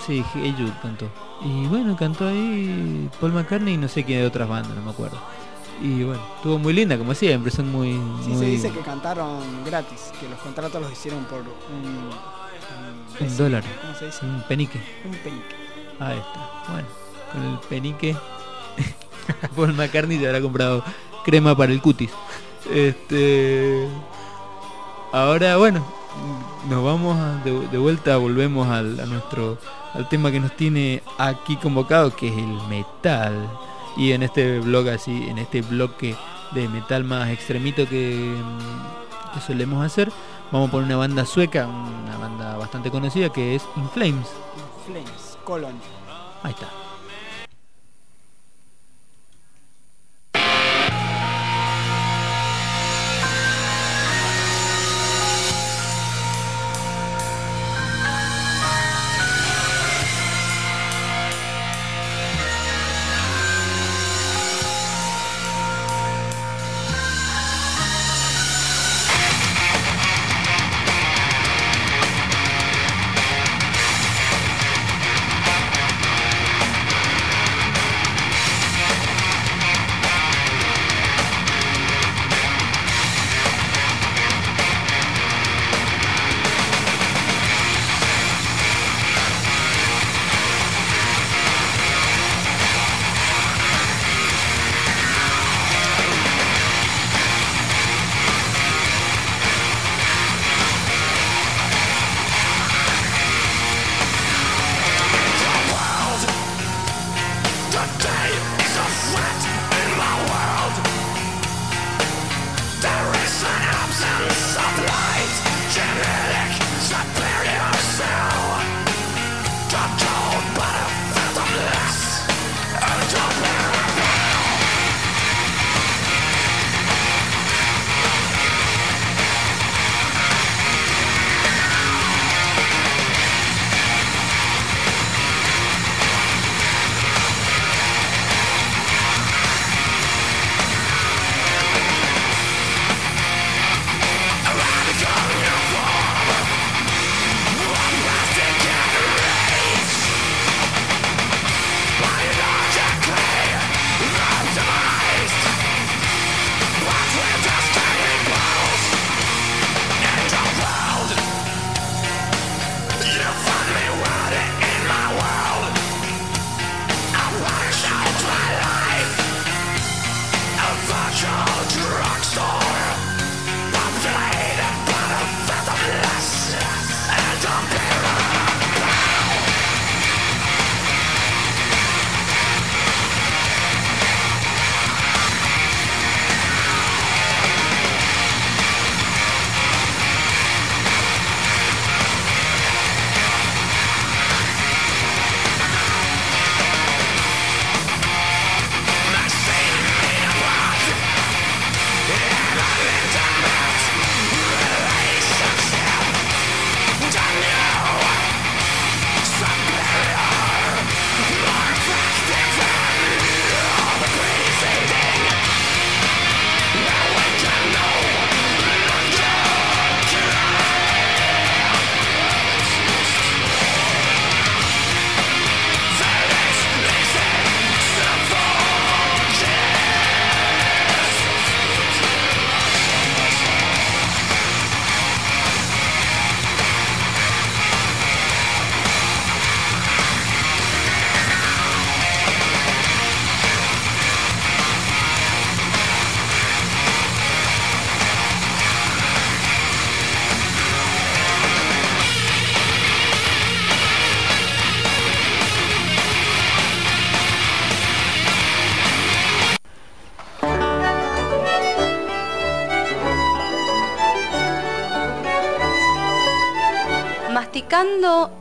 Sí, Hey Jude cantó. Y bueno, cantó ahí Paul McCartney y no sé quién de otras bandas, no me acuerdo. Y bueno, estuvo muy linda, como siempre, son muy... Sí, muy se dice que cantaron gratis, que los contratos los hicieron por un. un, un dólar, ¿Cómo se dice? un penique. Un penique. Ahí está. Bueno, con el penique. Paul McCartney se habrá comprado crema para el cutis. Este. Ahora, bueno, nos vamos a- de, de vuelta, volvemos al, a nuestro al tema que nos tiene aquí convocado, que es el metal. Y en este blog así, en este bloque de metal más extremito que, mm, que solemos hacer, vamos a poner una banda sueca, una banda bastante conocida que es In Flames. Flames, Colon. Ahí está.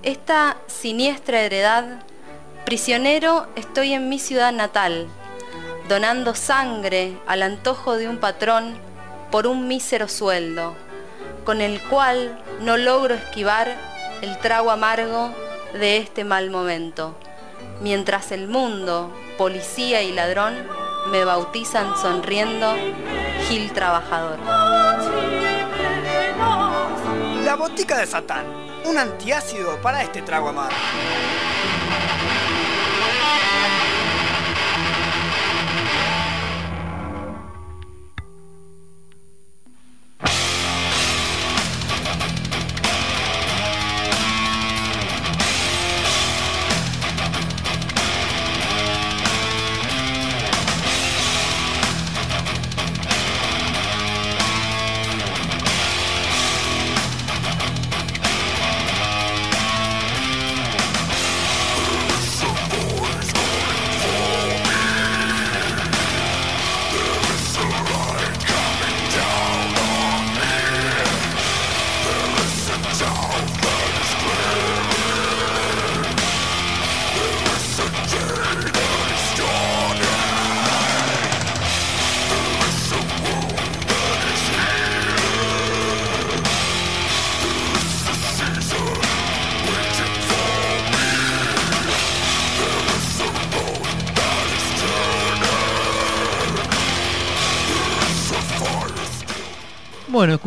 Esta siniestra heredad, prisionero estoy en mi ciudad natal, donando sangre al antojo de un patrón por un mísero sueldo, con el cual no logro esquivar el trago amargo de este mal momento, mientras el mundo, policía y ladrón, me bautizan sonriendo Gil Trabajador. La botica de Satán, un antiácido para este trago amargo.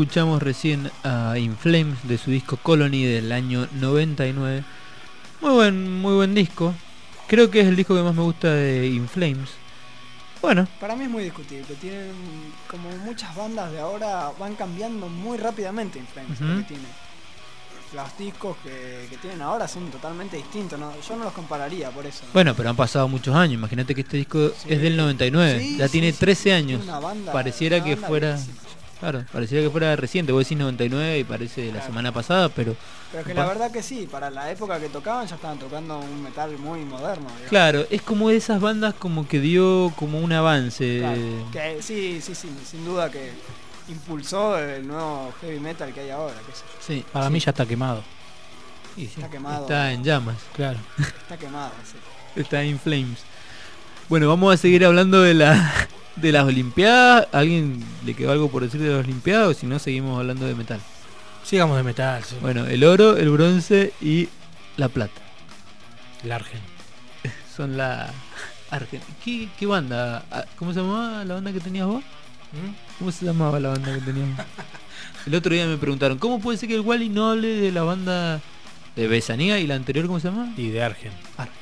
Escuchamos recién a In Flames de su disco Colony del año 99. Muy buen, muy buen disco. Creo que es el disco que más me gusta de In Flames. Bueno, Para mí es muy discutible. Tienen como muchas bandas de ahora van cambiando muy rápidamente en Flames. lo Ujú. que tiene. Los discos que, que tienen ahora son totalmente distintos. ¿no? Yo no los compararía por eso. bueno, pero han pasado muchos años. Imagínate que este disco es del 99. Sí, ya sí, tiene sí, 13 sí, años. banda- Pareciera que fuera... Claro, pareciera que fuera reciente. Vos decís 99 y parece de la semana pasada, pero... Pero que la verdad que sí, para la época que tocaban ya estaban tocando un metal muy moderno. digamos. Claro, es como de esas bandas como que dio como un avance. Claro, que sí, sí, sí, sin duda que impulsó el nuevo heavy metal que hay ahora. qué sé yo. Sí, Para sí. mí ya está quemado. Sí, Está quemado. Está en llamas. Claro. Está quemado, sí. Está in flames. Bueno, vamos a seguir hablando de la de las olimpiadas. ¿A ¿Alguien le quedó algo por decir de las olimpiadas o si no seguimos hablando de metal? Sigamos de metal, sí. Bueno, el oro, el bronce y la plata. El Argen. Son la Argen. ¿Qué, qué banda? Ah, ¿Cómo se llamaba la banda que tenías vos? ¿Cómo se llamaba la banda que tenías? El otro día me preguntaron, ¿cómo puede ser que el Wally no hable de la banda de Besanía y la anterior cómo se llama? Y de Argen. Argen.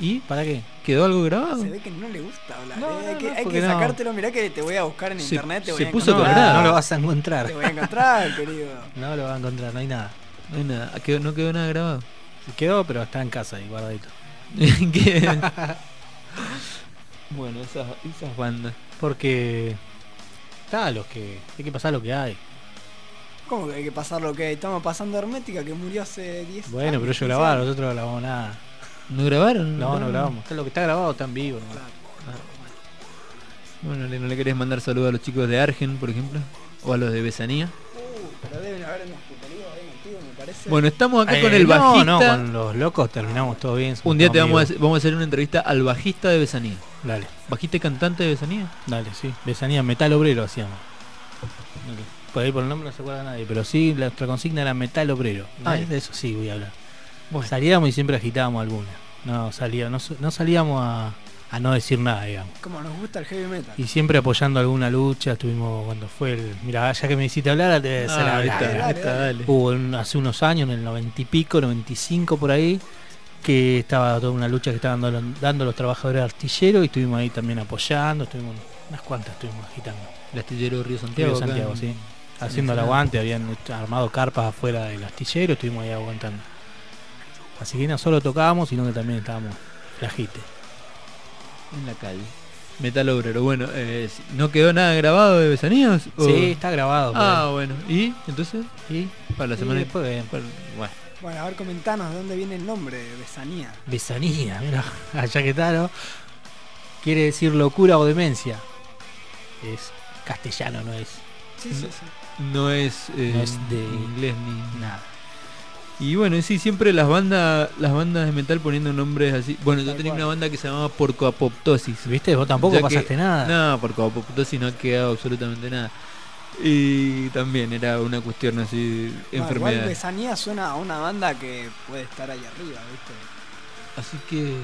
¿Y para qué? ¿Quedó algo grabado? Se ve que no le gusta hablar. No, eh, hay no, que, no, hay porque que no. sacártelo. Mirá que te voy a buscar en Se- internet. Te se voy a puso colorado. No lo vas a encontrar. Te voy a encontrar, querido. No lo vas a encontrar, no hay nada. No hay nada, quedó- no quedó nada grabado. Quedó, pero está en casa y guardadito. Bueno, esas, esas bandas. Porque está los que hay que pasar lo que hay. ¿Cómo que hay que pasar lo que hay? Estamos pasando Hermética que murió hace 10 Bueno, años. pero ellos 15 grabaron, nosotros no grabamos nada. ¿No grabaron? No, no grabamos. Está- Lo que está grabado está en vivo. nomás. Bueno, ¿le- ¿no le querés mandar saludos a los chicos de Argen, por ejemplo? ¿O a los de Besanía? Uh, pero deben haber parece. Bueno, estamos acá Eh, con el no, bajista. No, con los locos terminamos todo bien. Un día te vamos a, amigos. vamos a hacer una entrevista al bajista de Besanía. Dale, ¿Bajista y cantante de Besanía? dale, sí. Besanía Metal Obrero hacíamos. Dale. Por ahí por el nombre no se acuerda nadie, pero sí, nuestra consigna era Metal Obrero. Ah, de eso sí voy a hablar. Salíamos y siempre agitábamos alguna. No, salía, no, no salíamos a, a no decir nada, digamos. Como nos gusta el heavy metal. Y siempre apoyando alguna lucha, estuvimos cuando fue el. Mira, ya que me hiciste hablar, te voy a hacer Ah, dale. Hubo un- hace unos años, en el 90 y pico, 95 por ahí, que estaba toda una lucha que estaban dando, dando los trabajadores artilleros y estuvimos ahí también apoyando, estuvimos unas cuantas estuvimos agitando. El astillero Río Santiago. Río Santiago, en- sí. en Haciendo el aguante, habían armado carpas afuera del astillero, estuvimos ahí aguantando. Así que no solo tocábamos, sino que también estábamos flajite. En la calle. Metal Obrero. Bueno, eh, ¿no quedó nada grabado de Besanía? o- Sí, está grabado. Ah, bueno. ¿Y? Entonces, ¿Y? para la Y semana después ven. para- bueno. Bueno, a ver, comentanos de dónde viene el nombre de Besanía. Besanía, mira, allá que tal, Quiere decir locura o demencia. Es castellano, no es. Sí, sí, sí. No es, eh, No es de- inglés ni Nada. Y bueno, sí, siempre las bandas las bandas de metal poniendo nombres así. Bueno, yo tenía una banda que se llamaba Porcoapoptosis. ¿Viste? Vos tampoco Ya que- pasaste nada. No, Porcoapoptosis no ha quedado absolutamente nada. Y también era una cuestión así, igual enfermedad. Besanía suena a una banda que puede estar ahí arriba, ¿viste? Así que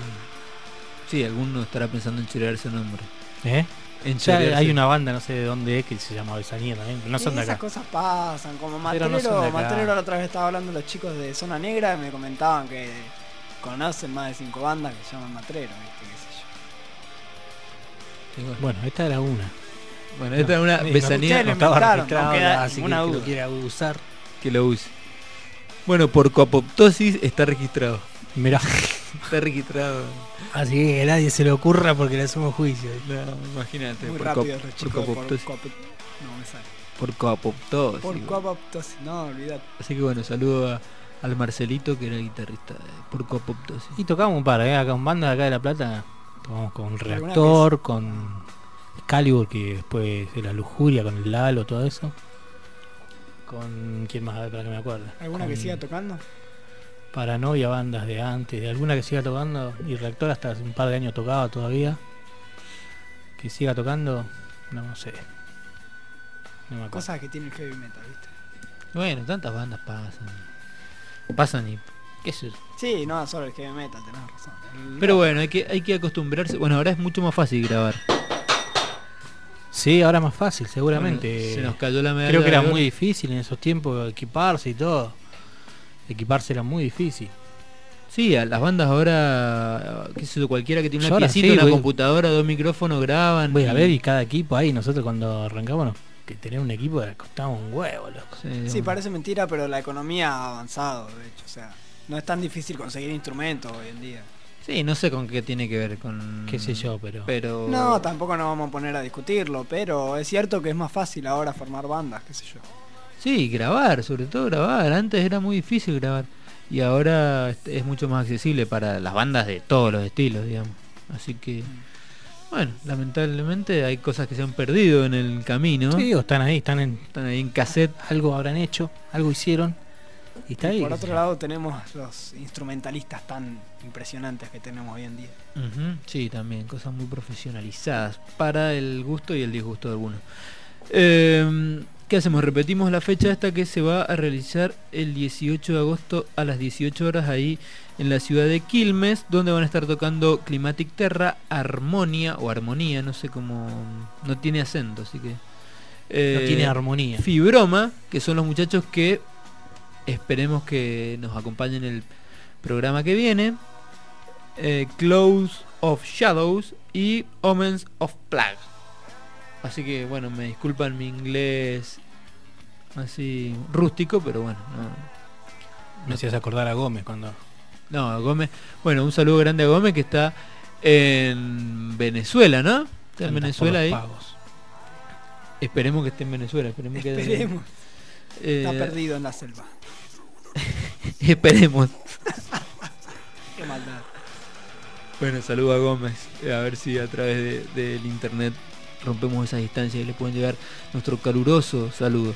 sí, alguno estará pensando en chorear ese nombre. ¿Eh? En chorearse. hay una banda, no sé de dónde es, que se llama Besanía también. pero No son Y de esas acá. cosas pasan, como Matrero, no. Matrero la otra vez estaba hablando los chicos de Zona Negra y me comentaban que conocen más de cinco bandas que se llaman Matrero, ¿viste? ¿Qué sé yo? Bueno, esta era una. Bueno, esta era una no- Besanía. no estaba registrada, no así que el que lo duda. quiera usar. que lo use. Bueno, Porcoapoptosis está registrado. Mirá. Está registrado. Así que nadie se le ocurra porque le hacemos juicio. No, imagínate. Muy Porco- rápido Porcoapoptosis. Porcoap- No me sale. Porcoapoptosis. Porcoapoptosis, no, olvidate. Así que bueno, saludo a- al Marcelito que era el guitarrista de Porcoapoptosis. Y tocamos un par, ¿eh? Acá un banda de acá de La Plata. Tocamos con ¿Alguna Reactor, con Excalibur, que después de la lujuria, con el Lalo, todo eso. Con. ¿Quién más? Para que me acuerde. ¿Alguna que siga tocando? Paranoia, bandas de antes, de alguna que siga tocando. Y Reactor hasta hace un par de años tocaba todavía. Que siga tocando, no, no sé. No me acuerdo. Cosas que tiene el heavy metal, ¿viste? Bueno, tantas bandas pasan. Pasan y. ¿Qué sé yo. Sí, no solo el heavy metal, tenés razón. El- Pero bueno, hay que, hay que acostumbrarse. Bueno, ahora es mucho más fácil grabar. Sí, ahora es más fácil, seguramente. Bueno, se nos cayó la medalla Creo que era muy difícil en esos tiempos equiparse y todo. Equiparse era muy difícil. Sí, a las bandas ahora, qué sé yo, cualquiera que tiene una ahora piecita, sí, una voy- computadora, dos micrófonos, graban. Voy a ver y cada equipo ahí, nosotros cuando arrancamos, nos- que tener un equipo costaba un huevo, loco. Sí, parece mentira, pero la economía ha avanzado, de hecho. O sea, no es tan difícil conseguir instrumentos hoy en día. Sí, no sé con qué tiene que ver con... Qué sé yo, pero... Pero... No, tampoco nos vamos a poner a discutirlo, pero es cierto que es más fácil ahora formar bandas, qué sé yo. Sí, grabar, sobre todo grabar. Antes era muy difícil grabar. Y ahora es- mucho más accesible para las bandas de todos los estilos, digamos. Así que... Bueno, lamentablemente hay cosas que se han perdido en el camino. Sí, o están ahí, están en, Están ahí en cassette. algo habrán hecho, algo hicieron y está Y ahí. por otro lado tenemos los instrumentalistas tan impresionantes que tenemos hoy en día. Sí, también, cosas muy profesionalizadas para el gusto y el disgusto de algunos. Eh, ¿Qué hacemos? Repetimos la fecha esta que se va a realizar el 18 de agosto a las 18 horas ahí en la ciudad de Quilmes, donde van a estar tocando Climatic Terra, Armonia o Armonía, no sé cómo... No tiene acento, así que... eh, No tiene armonía. Fibroma, que son los muchachos que esperemos que nos acompañen en el programa que viene. Eh, Close of Shadows y Omens of Plague. Así que bueno, me disculpan mi inglés así rústico, pero bueno, no, Me hacías acordar a Gómez cuando... no, a Gómez. Bueno, un saludo grande a Gómez que está en Venezuela, ¿no? Está en Venezuela ahí. pagos. Esperemos que esté en Venezuela, esperemos que Esperemos. Eh, Está perdido en la selva. esperemos. Qué maldad. Bueno, saludo a Gómez. eh, A ver si a través de- del internet rompemos esa distancia y le pueden llegar nuestro caluroso saludo.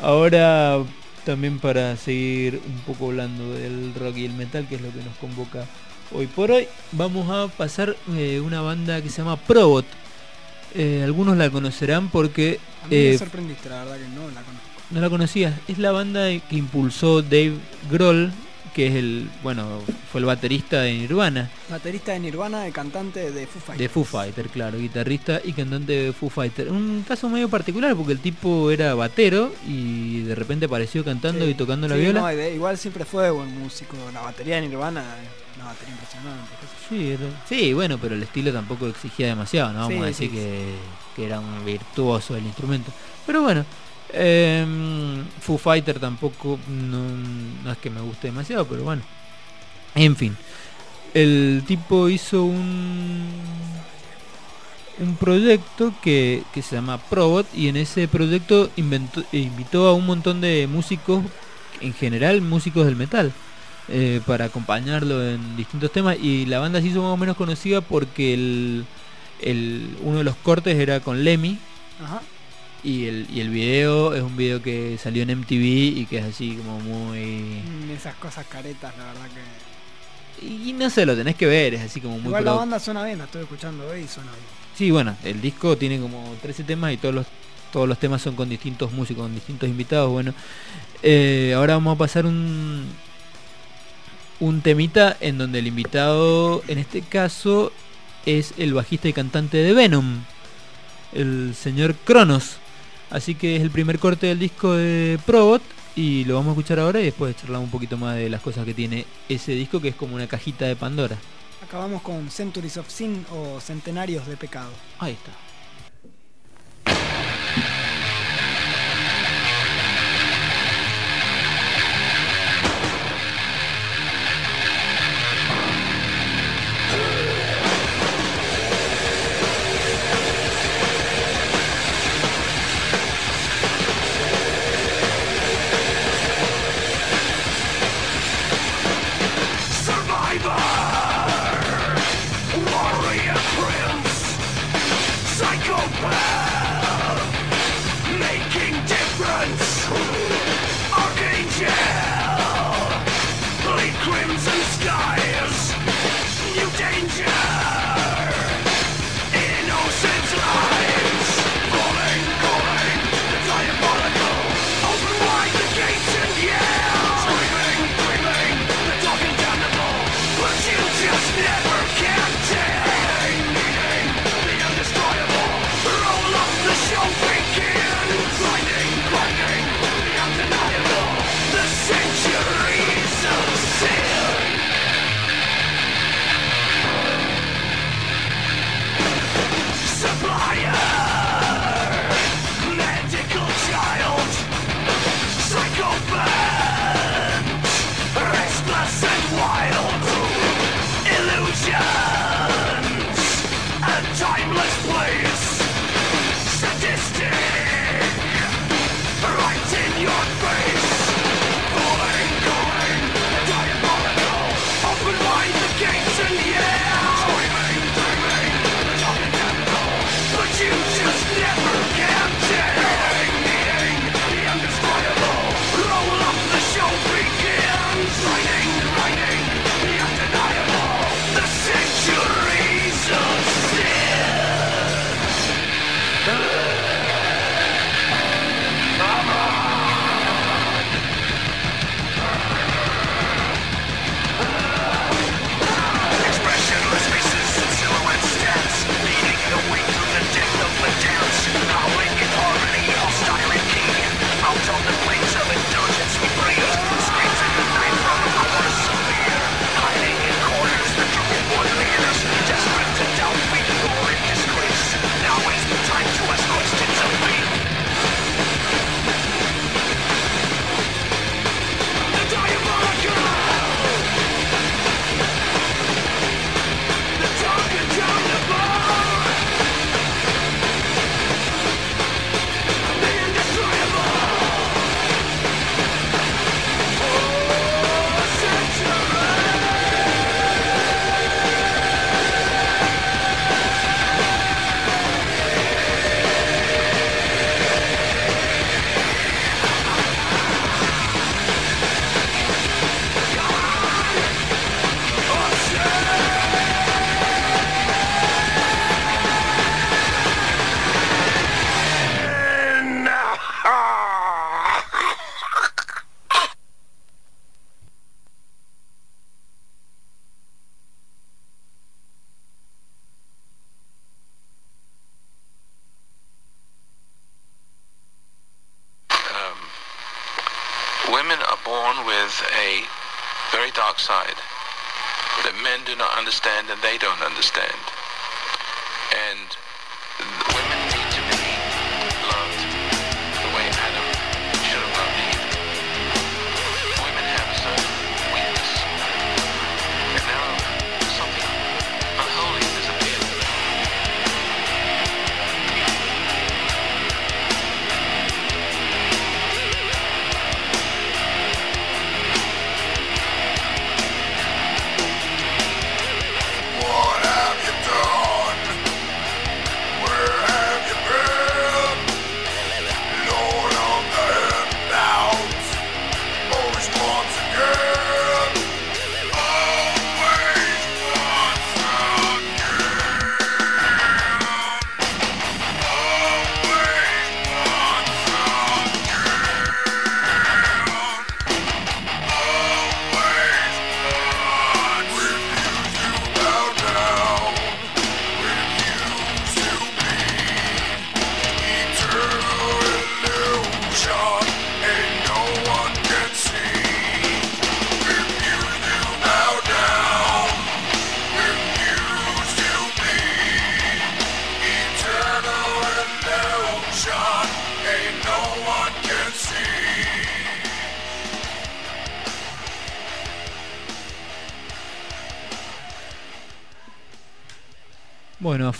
Ahora también para seguir un poco hablando del rock y el metal, que es lo que nos convoca hoy por hoy, vamos a pasar eh, una banda que se llama Probot. Eh, algunos la conocerán porque A mí me eh, sorprendiste, la verdad que no la conozco. no la conocías. Es la banda que impulsó Dave Grohl, que es el, bueno, fue el baterista de Nirvana. Baterista de Nirvana, el cantante de Foo Fighters. De Foo Fighter, claro, guitarrista y cantante de Foo Fighter. Un caso medio particular porque el tipo era batero y de repente apareció cantando Sí. y tocando la viola. no, igual siempre fue buen músico. La batería de Nirvana, una batería impresionante. Sí, era- sí, bueno, pero el estilo tampoco exigía demasiado, no vamos a decir que, que era un virtuoso del instrumento. Pero bueno, em, Foo Fighter tampoco no, es que me guste demasiado, pero bueno. En fin, el tipo hizo un un proyecto que, que se llama Probot y en ese proyecto inventó, invitó a un montón de músicos, en general músicos del metal, eh, para acompañarlo en distintos temas y la banda se hizo más o menos conocida porque el, el- uno de los cortes era con Lemmy Ajá. Y el, y el video es un video que salió en MTV y que es así como muy... Mm, Esas cosas caretas, la verdad que. Y no sé, lo tenés que ver, es así como muy... Igual la pro- banda suena bien, la estoy escuchando hoy y suena bien. Sí, bueno, el disco tiene como 13 temas y todos los, todos los temas son con distintos músicos, con distintos invitados. Bueno, eh, ahora vamos a pasar un, un temita en donde el invitado, en este caso, es el bajista y cantante de Venom, el señor Cronos. Así que es el primer corte del disco de Probot y lo vamos a escuchar ahora y después charlamos un poquito más de las cosas que tiene ese disco que es como una cajita de Pandora. Acabamos con Centuries of Sin o Centenarios de Pecado. Ahí está. Very dark side that men do not understand and they don't understand.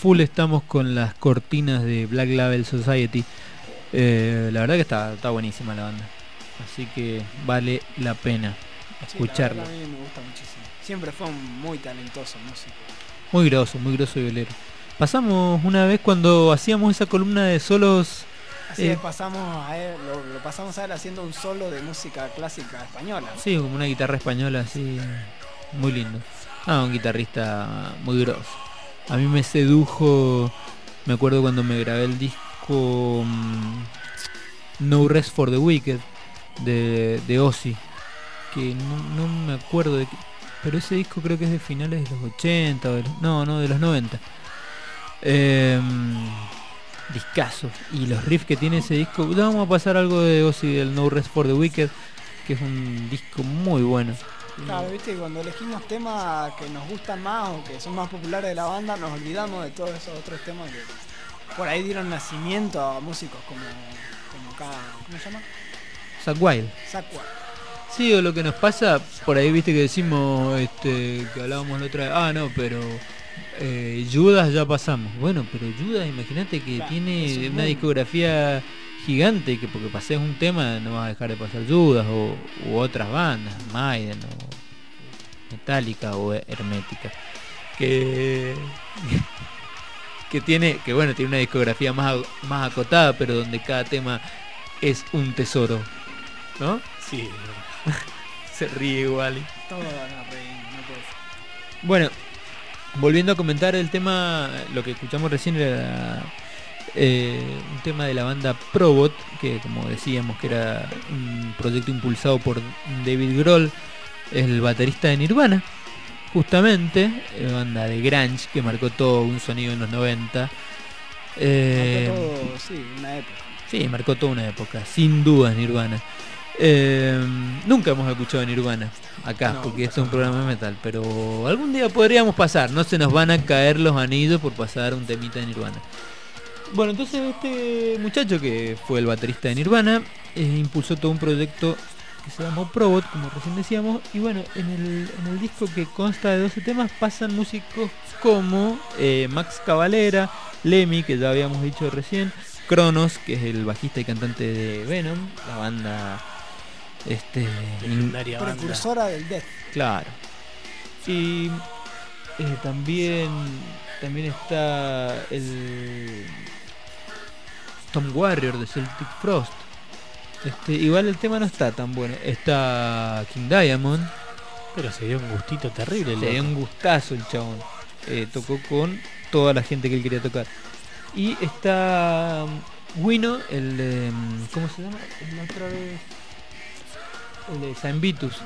Full estamos con las cortinas de Black Label Society. Eh, la verdad que está, está buenísima la banda. Así que vale la pena Sí, la a mí me gusta muchísimo. Siempre fue un muy talentoso músico. Muy grosso, muy grosso y velero. Pasamos una vez cuando hacíamos esa columna de solos. Así eh, pasamos a él, lo, lo pasamos a él haciendo un solo de música clásica española. Sí, como una guitarra española así, muy lindo. Ah, un guitarrista muy grosso. A mí me sedujo, me acuerdo cuando me grabé el disco mm, No Rest for the Wicked de, de Ozzy, que no, me acuerdo de qué, pero ese disco creo que es de finales de los 80, o de los- no, no, de los 90. Em, discazo. Y los riffs que tiene ese disco, vamos a pasar algo de Ozzy del No Rest for the Wicked, que es un disco muy bueno. Claro, viste, que cuando elegimos temas que nos gustan más o que son más populares de la banda, nos olvidamos de todos esos otros temas que por ahí dieron nacimiento a músicos como, como acá, ¿cómo se llama? Zack Wild. Zack Wild. Sí, o lo que nos pasa, por ahí viste que decimos, este, que hablábamos la otra vez, ah, no, pero eh, Judas ya pasamos. Bueno, pero Judas, imagínate que Claro, tiene un una discografía gigante y que porque pases un tema no vas a dejar de pasar Judas o u otras bandas, Maiden o Metallica o Hermética. Que que tiene, que bueno, tiene una discografía más, más acotada, pero donde cada tema es un tesoro. ¿No? Sí. Se ríe igual. Todo van a reír, no puede ser. Bueno, volviendo a comentar el tema, lo que escuchamos recién era eh, un tema de la banda Probot, que como decíamos que era un proyecto impulsado por David Grohl, el baterista de Nirvana, justamente, eh, banda de grunge que marcó todo un sonido en los 90. Eh, Marcó todo, sí, una época. Sí, marcó toda una época, sin dudas Nirvana. Eh, nunca hemos escuchado Nirvana acá, No, porque es un programa de metal, pero algún día podríamos pasar, no se nos van a caer los anillos por pasar un temita de Nirvana. Bueno, entonces este muchacho que fue el baterista de Nirvana eh, impulsó todo un proyecto que se llamó Probot, como recién decíamos, y bueno, en el, en el disco que consta de 12 temas pasan músicos como eh, Max Cavalera, Lemmy, que ya habíamos dicho recién, Cronos, que es el bajista y cantante de Venom, la banda este Legendaria banda. Precursora del Death. Claro. Y eh, también también está el Tom Warrior de Celtic Frost. Este, igual el tema no está tan bueno. Está King Diamond. Pero se dio un gustito terrible. el Se dio loco. un gustazo el chabón. Eh, tocó con toda la gente que él quería tocar. Y está um, Wino, el de, um, ¿cómo se llama? La otra vez. El de Saint Vitus.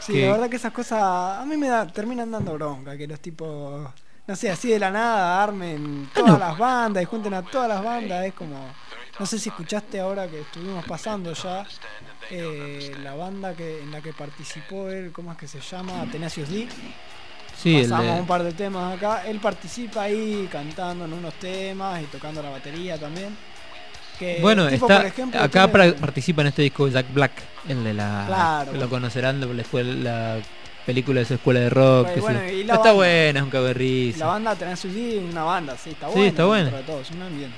Sí, que- la verdad que esas cosas a mí me da, terminan dando bronca, que los tipos, no sé, así de la nada armen todas las bandas y junten a todas las bandas, es como, no sé si escuchaste ahora que estuvimos pasando ya eh, la banda que en la que participó él, ¿cómo es que se llama? Tenacious D. Sí, Pasamos de- un par de temas acá, él participa ahí cantando en unos temas y tocando la batería también. Que Bueno, tipo, está ejemplo, acá tiene- participa en este disco Jack Black, el de la Claro, lo conocerán de la película de su escuela de rock, Pues, que bueno, se- y la está banda- buena, es un de La banda Tenacious D es una banda, sí, está Sí, buena. está buena. de todo, bien.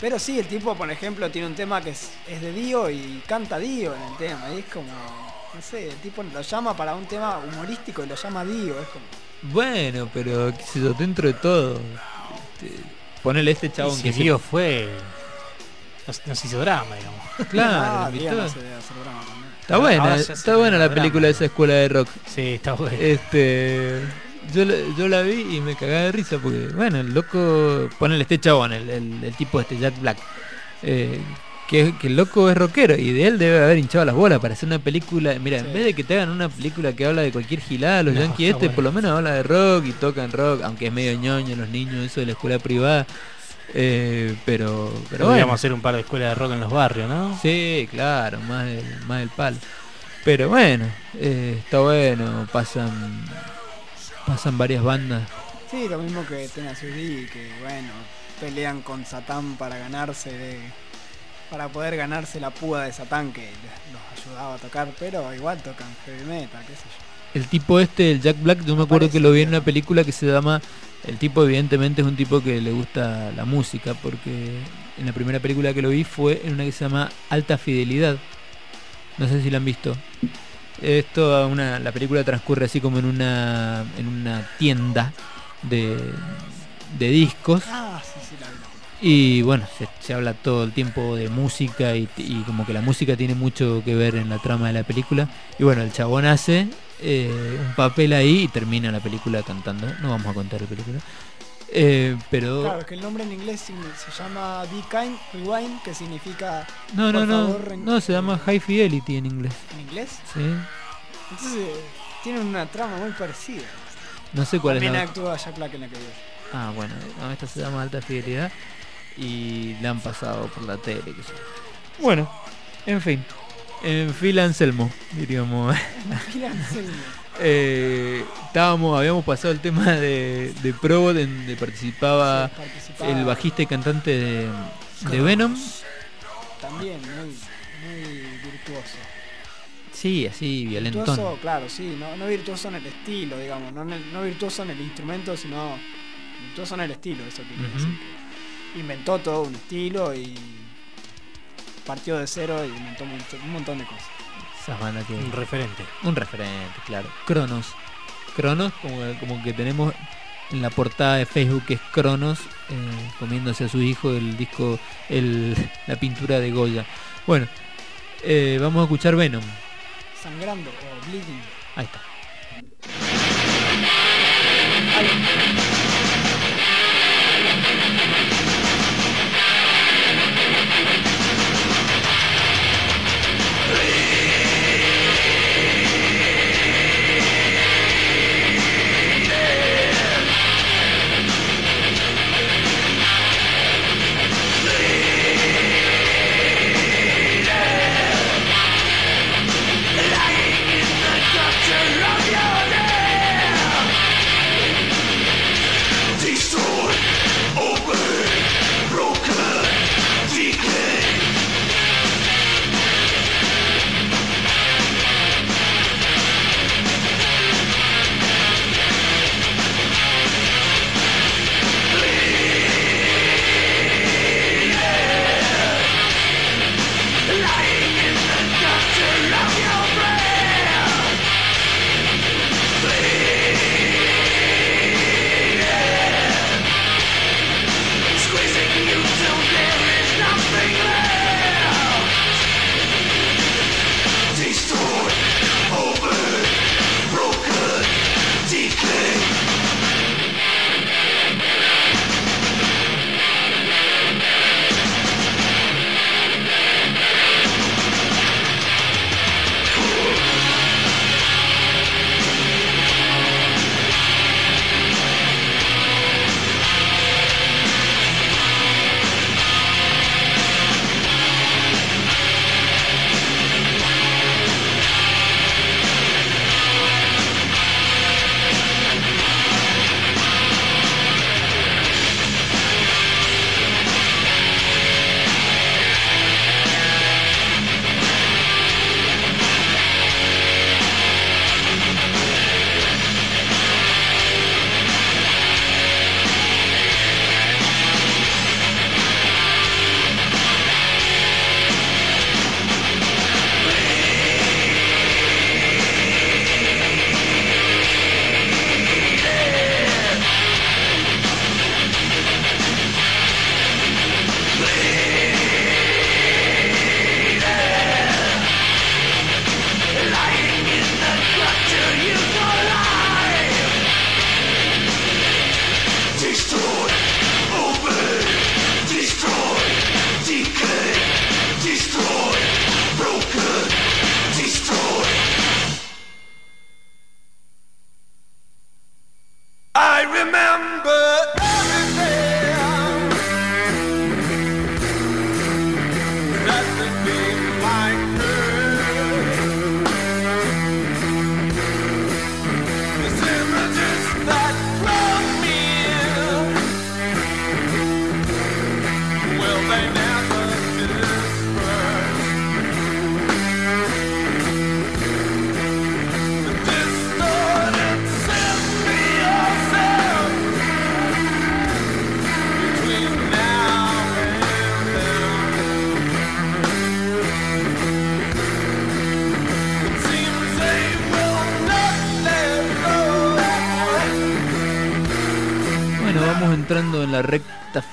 Pero sí, el tipo, por ejemplo, tiene un tema que es, es de Dio y canta Dio en el tema. Y es como, no sé, el tipo lo llama para un tema humorístico y lo llama Dio. Es como, Bueno, pero qué sé yo, dentro de todo. este, ponele este chabón que si se- Dio fue. Nos, nos hizo drama, digamos. Claro, ah, invitó. Dio no se debe hacer drama también. Está buena, está buena la drama. película de esa escuela de rock. Sí, está bueno. Este, yo, la- yo la vi y me cagaba de risa porque, bueno, el loco, ponele este chabón, el, el- el tipo este, Jack Black, eh, que, que el loco es rockero y de él debe haber hinchado las bolas para hacer una película. Mira, en vez de que te hagan una película que habla de cualquier gilada, los No, yankees este bueno. por lo menos habla de rock y tocan rock, aunque es medio ñoño los niños, eso de la escuela privada. eh, pero, pero Podríamos bueno. hacer un par de escuelas de rock en los barrios, ¿no? Sí, claro, más del, más del palo. Pero bueno, eh, está bueno, pasan pasan varias bandas. Sí, lo mismo que Tenacious D, que bueno, pelean con Satán para ganarse de, para poder ganarse la púa de Satán que los ayudaba a tocar, pero igual tocan heavy metal, qué sé yo. El tipo este, el Jack Black, yo me acuerdo que lo vi en una película que se llama El tipo evidentemente es un tipo que le gusta la música porque en la primera película que lo vi fue en una que se llama Alta Fidelidad. No sé si la han visto. Es toda una, la película transcurre así como en una, en una tienda de, de discos. Ah, sí, sí, la vi. Y bueno, se, se habla todo el tiempo de música y, y como que la música tiene mucho que ver en la trama de la película. Y bueno, el chabón hace eh, un papel ahí y termina la película cantando. No vamos a contar la película. Eh, pero... Claro, que el nombre en inglés se llama Be Kind Rewind, que significa. No, no, no. favor, en- No, se llama High Fidelity en inglés. ¿En inglés? Sí. Entonces, tienen una trama muy parecida. No sé cuál es También la... actúa Jack Black en la que vio. Ah, bueno, no, esta se llama Alta Fidelidad y la han pasado por la tele. qué sé yo. Bueno, en fin. En fila Anselmo, diríamos. Mira, Anselmo. Eh, estábamos, habíamos pasado el tema de, de Probot, donde participaba, Sí, participaba. el bajista y cantante de, de Venom. También muy, muy virtuoso. Sí, así, violentón. Virtuoso, claro, sí, no, no virtuoso en el estilo, digamos, no, en el- no virtuoso en el instrumento, sino virtuoso en el estilo, eso quiere Ujú. decir. que Inventó todo un estilo y partió de cero y inventó un montón de cosas. Esas bandas que- Un referente. Un referente, claro. Cronos. Cronos, como, como que tenemos en la portada de Facebook que es Cronos eh, comiéndose a su hijo el disco, el, la pintura de Goya. Bueno, eh, vamos a escuchar Venom. Sangrando o bleeding. Ahí está.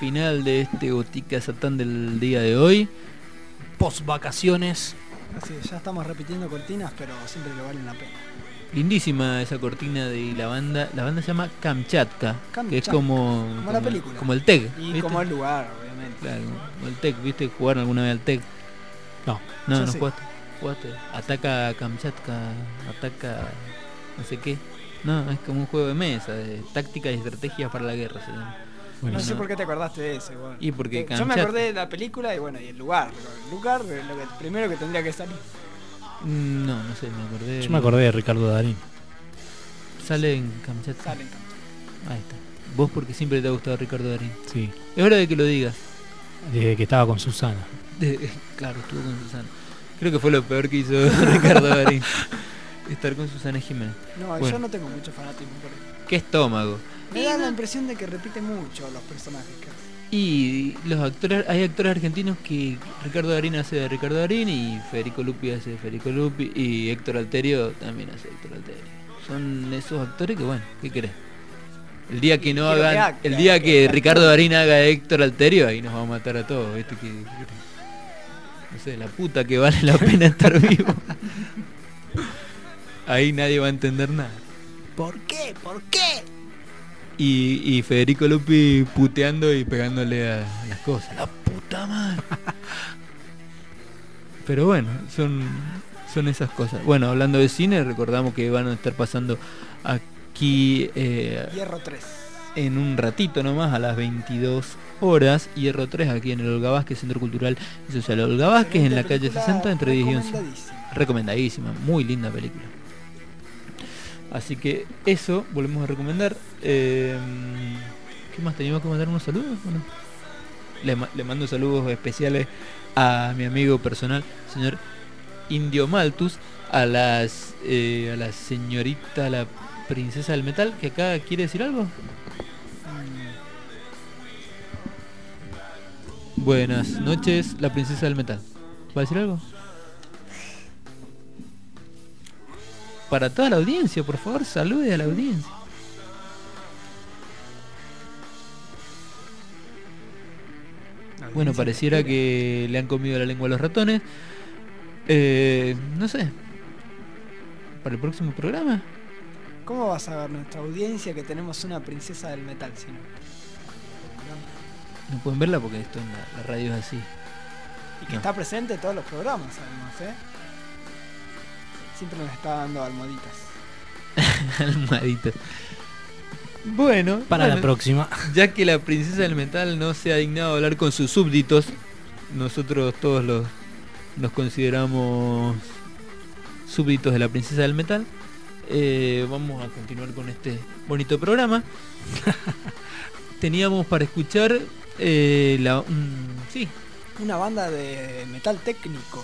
Final de este Botica Satán del día de hoy. Post vacaciones. Así, ya estamos repitiendo cortinas, pero siempre que valen la pena. Lindísima esa cortina de la banda. La banda se llama Kamchatka, que es Kamchatka, como, como la película. como el TEC. Y ¿viste? como el lugar, obviamente. Claro, como el TEC, ¿viste? ¿Jugaron alguna vez al TEC? No. No, Yo no sí. jugaste. Jugaste. Ataca Kamchatka, ataca no sé qué. No, es como un juego de mesa, de táctica y estrategia para la guerra. se llama. No sé por qué te acordaste de ese, bueno. Y porque Eh, Yo me acordé de la película y bueno, y el lugar. Pero el lugar lo que, primero que tendría que salir. Mm, No, no sé, me acordé. Yo me acordé de Ricardo Darín. Sale en Kamchatka. Sale en Kamchatka. Ahí está. Vos porque siempre te ha gustado Ricardo Darín. Sí. Es hora de que lo digas. Desde que estaba con Susana. De- claro, estuvo con Susana. Creo que fue lo peor que hizo Ricardo Darín. Estar con Susana Jiménez. No, Bueno, yo no tengo mucho fanatismo por él. Qué estómago. Me da la impresión de que repite mucho los personajes. Y los actores, hay actores argentinos que Ricardo Darín hace de Ricardo Darín y Federico Lupi hace de Federico Lupi y Héctor Alterio también hace de Héctor Alterio. Son esos actores que bueno, ¿qué querés? El día que no Quiero que hagan, haga, el día que- que Ricardo Darín haga de Héctor Alterio, ahí nos va a matar a todos, ¿viste? Que, no sé, la puta que vale la pena estar vivo. Ahí nadie va a entender nada. ¿Por qué? ¿Por qué? Y, y Federico Lupi puteando y pegándole a las cosas. La puta madre. Pero bueno, son, son esas cosas. Bueno, hablando de cine, recordamos que van a estar pasando aquí eh, Hierro 3. en un ratito nomás, a las 22 horas. Hierro 3 aquí en el Olga Vázquez, Centro Cultural y Social Olga Vázquez, en la calle 60 entre 10 y 11. Recomendadísima. Recomendadísima, muy linda película. Así que eso volvemos a recomendar. Eh, ¿Qué más teníamos que mandar unos saludos? o no? Le, ma- le mando saludos especiales a mi amigo personal, señor Indio Maltus, a las eh, a la señorita, la princesa del metal, que acá quiere decir algo. Buenas noches, la princesa del metal. ¿Va a decir algo? Para toda la audiencia, por favor, salude a la audiencia. Bueno, pareciera que le han comido la lengua a los ratones. Eh, no sé. Para el próximo programa. ¿Cómo vas a ver nuestra audiencia que tenemos una princesa del metal? Si no? No pueden verla porque esto en la, la radio es así. Y que No. está presente en todos los programas, además, ¿eh? Siempre nos está dando almohaditas. Almohaditas. Bueno, Para la próxima. Ya que la princesa del metal no se ha dignado a hablar con sus súbditos, nosotros todos los nos consideramos súbditos de la princesa del metal. eh, vamos a continuar con este bonito programa. Teníamos para escuchar eh, la, sí, Una banda de metal técnico,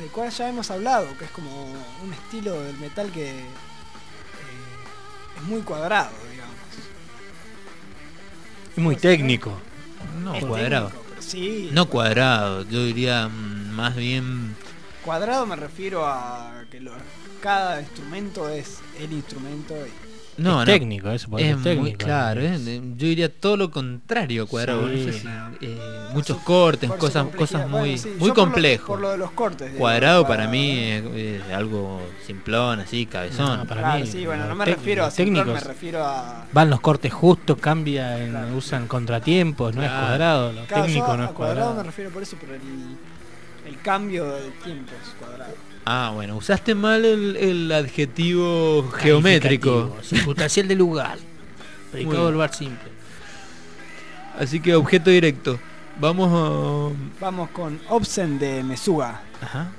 del cual ya hemos hablado, que es como un estilo del metal que eh, es muy cuadrado, digamos. Es muy técnico. no Es cuadrado. técnico, sí. No cuadrado, yo diría mm, más bien Cuadrado me refiero a que lo- cada instrumento es el instrumento y No, Es no. técnico, eso puede es ser muy técnico, claro. es- eh, Yo diría todo lo contrario a cuadrado. Sí. No sé si, eh, muchos cortes, cosas, cosas Bueno, muy, sí, muy yo por lo- complejo. Por lo, de los cortes. digo, Cuadrado para mí es, es algo simplón, así, cabezón. No, para Claro, mí, sí, bueno, no me refiero a simplón, me técnicos refiero a. Van los cortes justos, cambian, Claro. usan contratiempos, no es cuadrado. Lo Claro, yo técnico no es cuadrado me cuadrado. refiero por eso, por el, el cambio de tiempos cuadrado. Ah, bueno, usaste mal el, el adjetivo geométrico. Circunstancial de lugar. Predicado Muy del bar simple. Así que objeto directo. Vamos Vamos con Obsen de Mesuga. a... Ajá.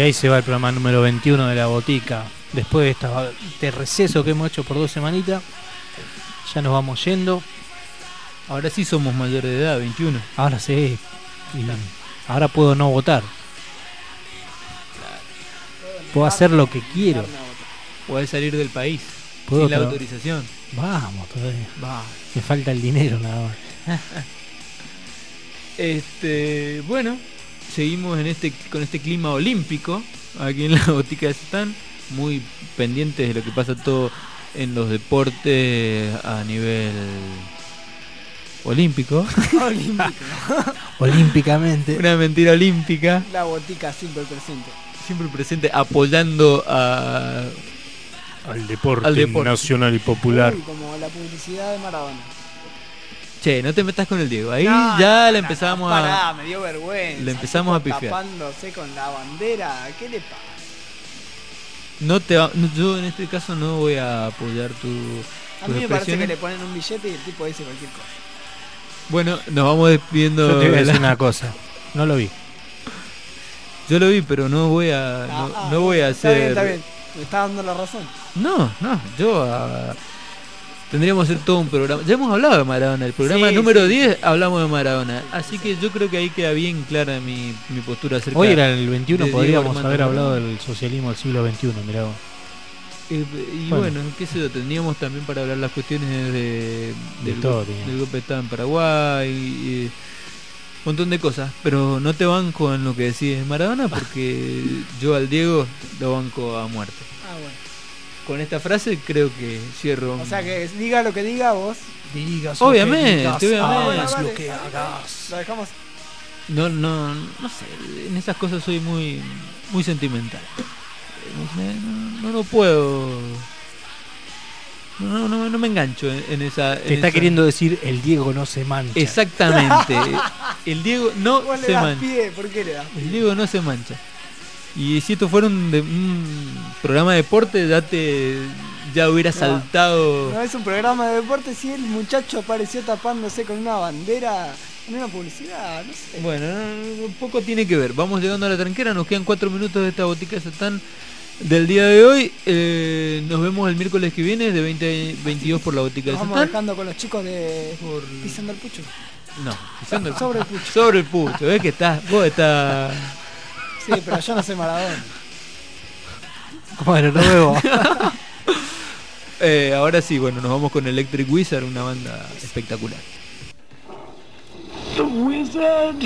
Ahí se va el programa número 21 de la botica. Después de esta- este receso que hemos hecho por dos semanitas, ya nos vamos yendo. Ahora sí somos mayores de edad, 21. Ahora sí. Y ahora puedo no votar. Puedo hacer lo que quiero. Podés salir del país Puedo sin la autorización. Vamos todavía. Va. Me falta el dinero nada más. Este, bueno, seguimos en este con este clima olímpico aquí en la botica de Satán, muy pendientes de lo que pasa todo en los deportes a nivel olímpico. Olímpico. Olímpicamente. Una mentira olímpica, La botica siempre presente. siempre presente apoyando a Al deporte, Al deporte. nacional y popular. Uy, como la publicidad de Maradona. Che, no te metas con el Diego. Ahí No, ya no, le no, empezamos pará, a me dio vergüenza. le empezamos a pifiar. Tapándose con la bandera. ¿Qué le pasa? no te va- no, yo en este caso no voy a apoyar tu A mí me parece que le ponen un billete y el tipo dice cualquier cosa. Bueno, nos vamos despidiendo. Yo te voy a de decir la- una cosa. No lo vi. Yo lo vi, pero no voy a no, Ah, no voy a está hacer bien, está bien. Me está dando la razón. No, no, yo tendríamos que hacer todo un programa. Ya hemos hablado de Maradona, el programa Sí, número sí. 10 hablamos de Maradona. Así que yo creo que ahí queda bien clara mi, mi postura acerca Hoy era el 21, de Diego podríamos haber hablado del socialismo del siglo XXI, mirá vos. Eh, y Bueno. bueno. qué sé yo, tendríamos también para hablar las cuestiones de, De del, todo, del golpe de Estado en Paraguay, y, un montón de cosas. Pero no te banco en lo que decís de Maradona porque yo al Diego lo banco a muerte. Ah. Con esta frase creo que cierro. O sea que diga lo que diga vos. Digas Obviamente, lo que digas, obviamente. Ah, hagas vale, lo que hagas. Lo dejamos. No, no, no sé, en esas cosas soy muy, muy sentimental. No, no, no lo puedo. No, no, no, me engancho en, en esa. Te en está esa- queriendo decir el Diego no se mancha. Exactamente. El Diego no Vos le se das mancha. pie, ¿por qué le das pie? El Diego no se mancha. Y si esto fuera un, de- un programa de deporte, ya te ya hubiera No, saltado. No es un programa de deporte si el muchacho apareció tapándose con una bandera en una publicidad, no sé. Bueno, no, no, poco tiene que ver. Vamos llegando a la tranquera, nos quedan cuatro minutos de esta botica de Satán del día de hoy. Eh, nos vemos el miércoles que viene de 20 a 22 por la botica de Nos vamos Satán. dejando con los chicos de Pisando el Pucho. No, pisando el Sobre el pucho. Sobre el pucho, ves que estás, vos estás. Sí, pero yo no soy Maradona. Bueno, nos vemos. Eh, ahora sí, bueno, nos vamos con Electric Wizard, una banda espectacular. The wizard